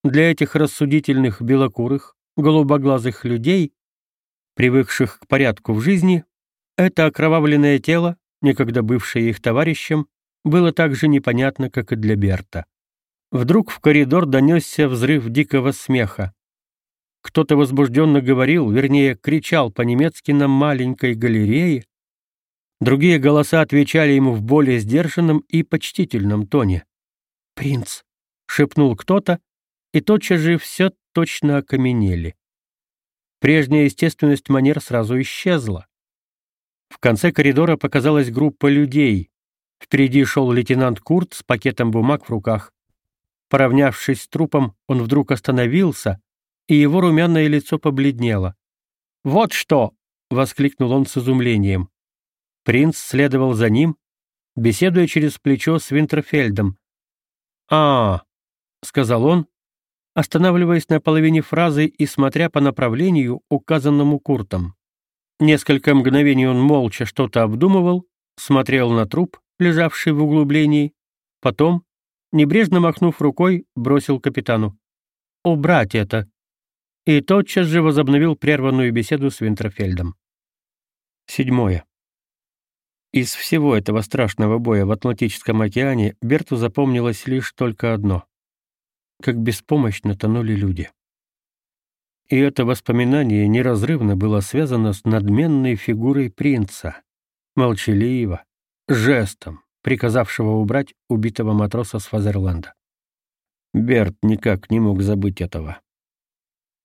Для этих рассудительных белокурых, голубоглазых людей привыкших к порядку в жизни, это окровавленное тело, некогда бывшее их товарищем, было так же непонятно, как и для Берта. Вдруг в коридор донесся взрыв дикого смеха. Кто-то возбужденно говорил, вернее, кричал по-немецки на маленькой галерее. Другие голоса отвечали ему в более сдержанном и почтительном тоне. «Принц!» — шепнул кто-то, и тотчас же все точно окаменели. Прежняя естественность манер сразу исчезла. В конце коридора показалась группа людей, Впереди шел лейтенант Курт с пакетом бумаг в руках. Поравнявшись с трупом, он вдруг остановился, и его румяное лицо побледнело. «Вот что!» — воскликнул он с изумлением. Принц следовал за ним, беседуя через плечо с Винтерфельдом. «А, — сказал он, останавливаясь на половине фразы и смотря по направлению, указанному Куртом. Несколько мгновений он молча что-то обдумывал, смотрел на труп, лежавший в углублении, потом, небрежно махнув рукой, бросил капитану. «Убрать это!» и тотчас же возобновил прерванную беседу с Винтерфельдом. Седьмое. Из всего этого страшного боя в Атлантическом океане Берту запомнилось лишь только одно как беспомощно тонули люди. И это воспоминание неразрывно было связано с надменной фигурой принца, молчаливо, жестом, приказавшего убрать убитого матроса с Фазерленда. Берт никак не мог забыть этого.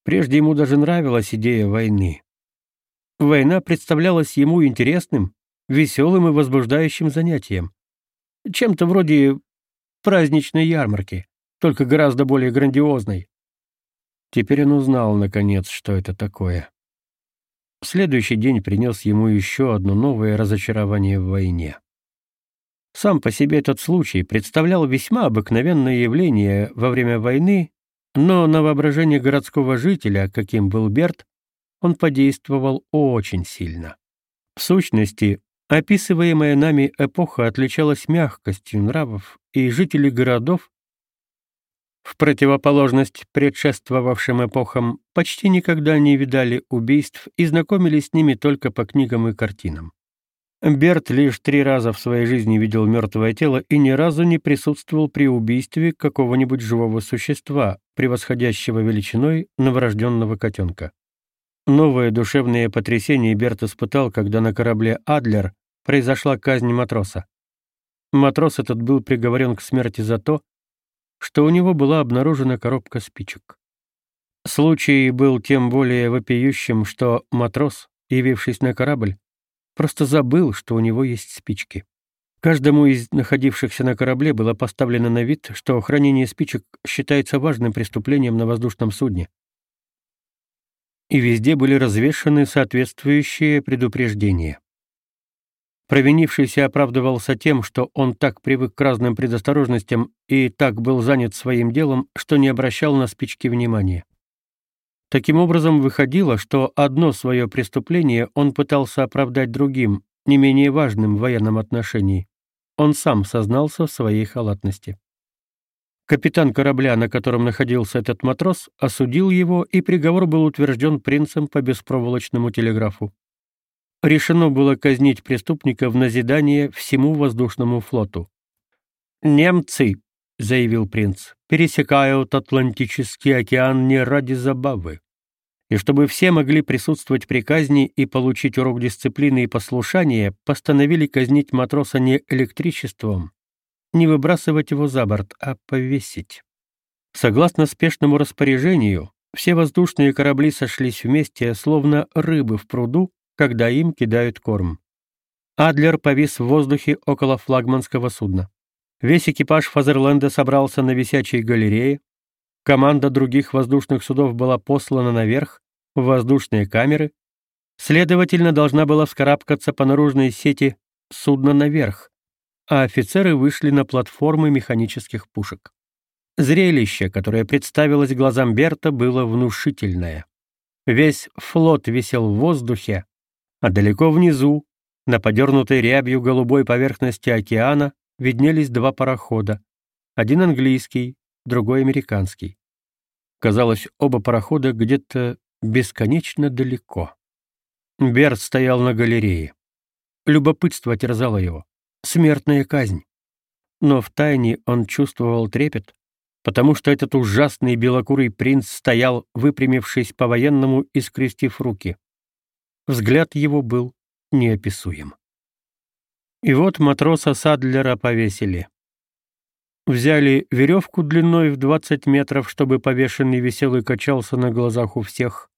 Прежде ему даже нравилась идея войны. Война представлялась ему интересным, веселым и возбуждающим занятием. Чем-то вроде праздничной ярмарки только гораздо более грандиозной. Теперь он узнал, наконец, что это такое. Следующий день принес ему еще одно новое разочарование в войне. Сам по себе этот случай представлял весьма обыкновенное явление во время войны, но на воображение городского жителя, каким был Берт, он подействовал очень сильно. В сущности, описываемая нами эпоха отличалась мягкостью нравов, и жители городов в противоположность предшествовавшим эпохам, почти никогда не видали убийств и знакомились с ними только по книгам и картинам. Берт лишь три раза в своей жизни видел мертвое тело и ни разу не присутствовал при убийстве какого-нибудь живого существа, превосходящего величиной новорожденного котенка. Новое душевное потрясение Берт испытал, когда на корабле «Адлер» произошла казнь матроса. Матрос этот был приговорен к смерти за то, что у него была обнаружена коробка спичек. Случай был тем более вопиющим, что матрос, явившись на корабль, просто забыл, что у него есть спички. Каждому из находившихся на корабле было поставлено на вид, что хранение спичек считается важным преступлением на воздушном судне. И везде были развешаны соответствующие предупреждения. Провинившийся оправдывался тем, что он так привык к разным предосторожностям и так был занят своим делом, что не обращал на спички внимания. Таким образом, выходило, что одно свое преступление он пытался оправдать другим, не менее важным в военном отношении. Он сам сознался в своей халатности. Капитан корабля, на котором находился этот матрос, осудил его, и приговор был утвержден принцем по беспроволочному телеграфу решено было казнить преступника в назидание всему воздушному флоту. «Немцы», — заявил принц, — «пересекают Атлантический океан не ради забавы. И чтобы все могли присутствовать при казни и получить урок дисциплины и послушания, постановили казнить матроса не электричеством, не выбрасывать его за борт, а повесить. Согласно спешному распоряжению, все воздушные корабли сошлись вместе, словно рыбы в пруду, когда им кидают корм. Адлер повис в воздухе около флагманского судна. Весь экипаж Фазерленда собрался на висячей галерее. Команда других воздушных судов была послана наверх, в воздушные камеры. Следовательно, должна была вскарабкаться по наружной сети судна наверх, а офицеры вышли на платформы механических пушек. Зрелище, которое представилось глазам Берта, было внушительное. Весь флот висел в воздухе, а далеко внизу, на подернутой рябью голубой поверхности океана, виднелись два парохода. Один английский, другой американский. Казалось, оба парохода где-то бесконечно далеко. Берт стоял на галерее. Любопытство терзало его. Смертная казнь. Но втайне он чувствовал трепет, потому что этот ужасный белокурый принц стоял, выпрямившись по-военному и скрестив руки. Взгляд его был неописуем. И вот матроса Садлера повесили. Взяли веревку длиной в 20 метров, чтобы повешенный веселый качался на глазах у всех,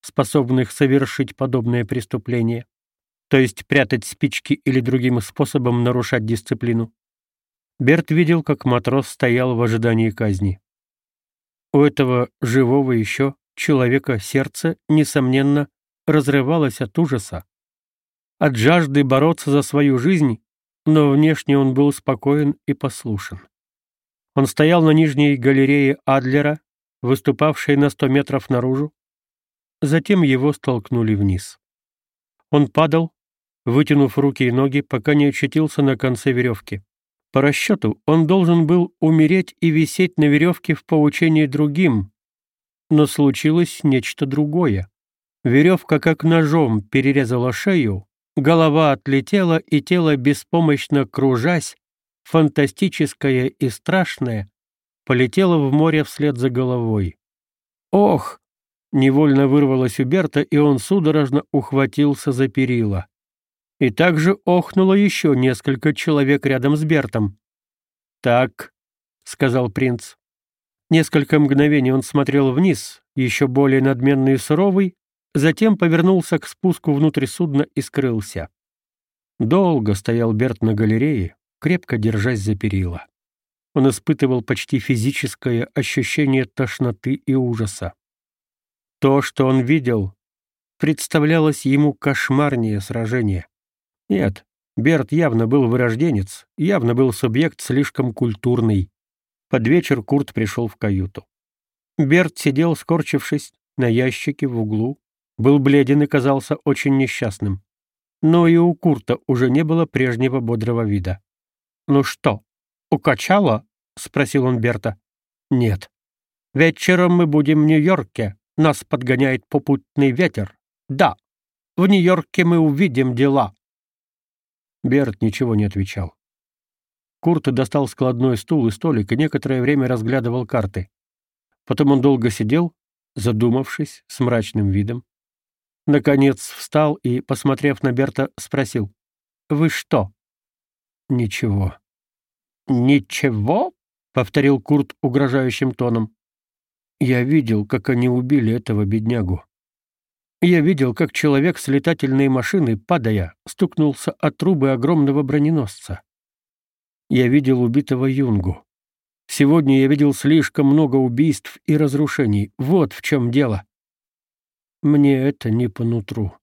способных совершить подобное преступление. то есть прятать спички или другим способом нарушать дисциплину. Берт видел, как матрос стоял в ожидании казни. У этого живого еще человека сердце, несомненно, разрывалось от ужаса. От жажды бороться за свою жизнь, но внешне он был спокоен и послушен. Он стоял на нижней галерее Адлера, выступавшей на сто метров наружу. Затем его столкнули вниз. Он падал, вытянув руки и ноги, пока не очутился на конце веревки. По расчету, он должен был умереть и висеть на веревке в поучении другим, но случилось нечто другое. Веревка как ножом перерезала шею, голова отлетела, и тело, беспомощно кружась, фантастическое и страшное, полетело в море вслед за головой. «Ох!» — невольно вырвалось у Берта, и он судорожно ухватился за перила. И также охнуло еще несколько человек рядом с Бертом. «Так», — сказал принц. Несколько мгновений он смотрел вниз, еще более надменный и суровый, затем повернулся к спуску внутрь судна и скрылся. Долго стоял Берт на галерее, крепко держась за перила. Он испытывал почти физическое ощущение тошноты и ужаса. То, что он видел, представлялось ему кошмарнее сражения. Нет, Берт явно был вырожденец, явно был субъект слишком культурный. Под вечер Курт пришел в каюту. Берт сидел, скорчившись, на ящике в углу, был бледен и казался очень несчастным. Но и у Курта уже не было прежнего бодрого вида. «Ну что, укачало?» — спросил он Берта. «Нет. Вечером мы будем в Нью-Йорке. Нас подгоняет попутный ветер. Да, в Нью-Йорке мы увидим дела». Берт ничего не отвечал. Курт достал складной стул и столик и некоторое время разглядывал карты. Потом он долго сидел, задумавшись, с мрачным видом. Наконец встал и, посмотрев на Берта, спросил. «Вы что?» «Ничего». «Ничего?» — повторил Курт угрожающим тоном. «Я видел, как они убили этого беднягу. Я видел, как человек с летательной машины, падая, стукнулся от трубы огромного броненосца. Я видел убитого Юнгу. Сегодня я видел слишком много убийств и разрушений. Вот в чем дело. Мне это не по нутру.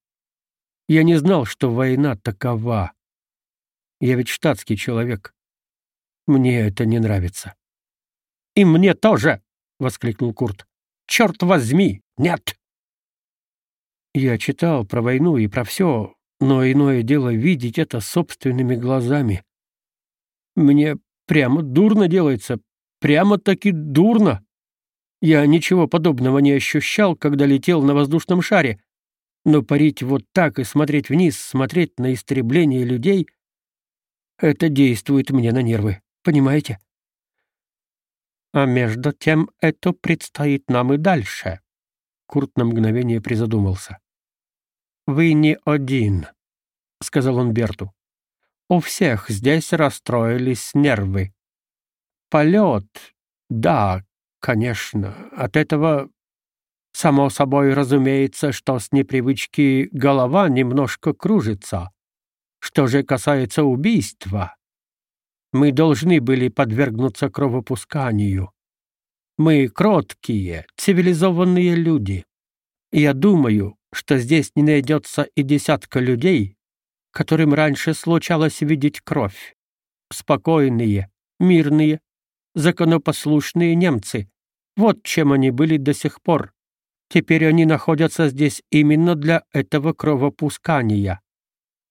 Я не знал, что война такова. Я ведь штатский человек. Мне это не нравится. «И мне тоже!» — воскликнул Курт. «Черт возьми! Нет!» Я читал про войну и про все, но иное дело видеть это собственными глазами. Мне прямо дурно делается, прямо-таки дурно. Я ничего подобного не ощущал, когда летел на воздушном шаре, но парить вот так и смотреть вниз, смотреть на истребление людей — это действует мне на нервы, понимаете? А между тем это предстоит нам и дальше. Курт на мгновение призадумался. «Вы не один», — сказал он Берту. «У всех здесь расстроились нервы. Полет, да, конечно, от этого, само собой разумеется, что с непривычки голова немножко кружится. Что же касается убийства, мы должны были подвергнуться кровопусканию. Мы кроткие, цивилизованные люди. Я думаю, что здесь не найдется и десятка людей, которым раньше случалось видеть кровь. Спокойные, мирные, законопослушные немцы. Вот чем они были до сих пор. Теперь они находятся здесь именно для этого кровопускания.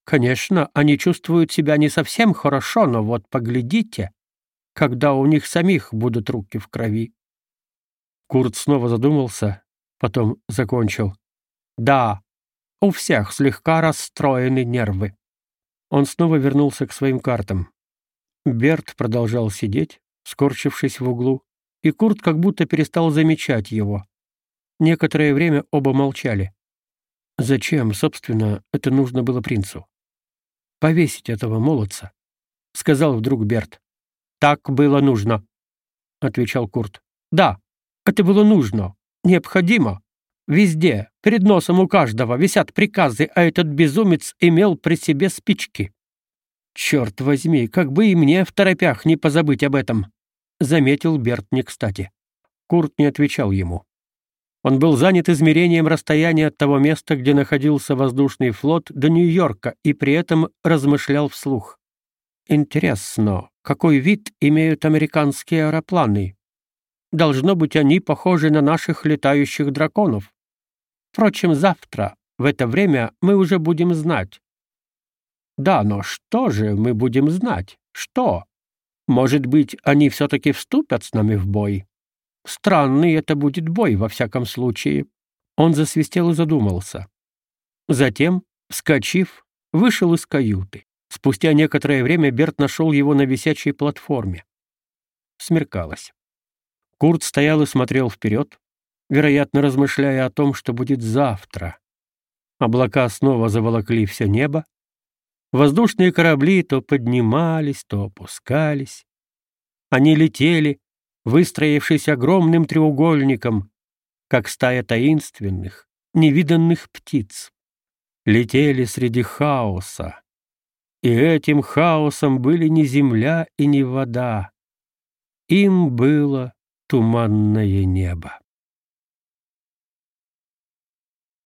Конечно, они чувствуют себя не совсем хорошо, но вот поглядите, когда у них самих будут руки в крови. Курт снова задумался, потом закончил. Да, у всех слегка расстроены нервы. Он снова вернулся к своим картам. Берт продолжал сидеть, скорчившись в углу, и Курт как будто перестал замечать его. Некоторое время оба молчали. Зачем, собственно, это нужно было принцу? Повесить этого молодца, сказал вдруг Берт. Так было нужно, отвечал Курт. Да, это было нужно, необходимо. Везде, перед носом у каждого, висят приказы, а этот безумец имел при себе спички. Черт возьми, как бы и мне в торопях не позабыть об этом, заметил Берт не кстати. Курт не отвечал ему. Он был занят измерением расстояния от того места, где находился воздушный флот, до Нью-Йорка и при этом размышлял вслух. Интересно, какой вид имеют американские аэропланы? Должно быть, они похожи на наших летающих драконов. Впрочем, завтра, в это время, мы уже будем знать. Да, но что же мы будем знать? Что? Может быть, они все-таки вступят с нами в бой? Странный это будет бой, во всяком случае. Он засвистел и задумался. Затем, вскочив, вышел из каюты. Спустя некоторое время Берт нашел его на висячей платформе. Смеркалось. Курт стоял и смотрел вперед, вероятно, размышляя о том, что будет завтра. Облака снова заволокли все небо. Воздушные корабли то поднимались, то опускались. Они летели, выстроившись огромным треугольником, как стая таинственных, невиданных птиц. Летели среди хаоса. И этим хаосом были не земля и не вода. Им было туманное небо.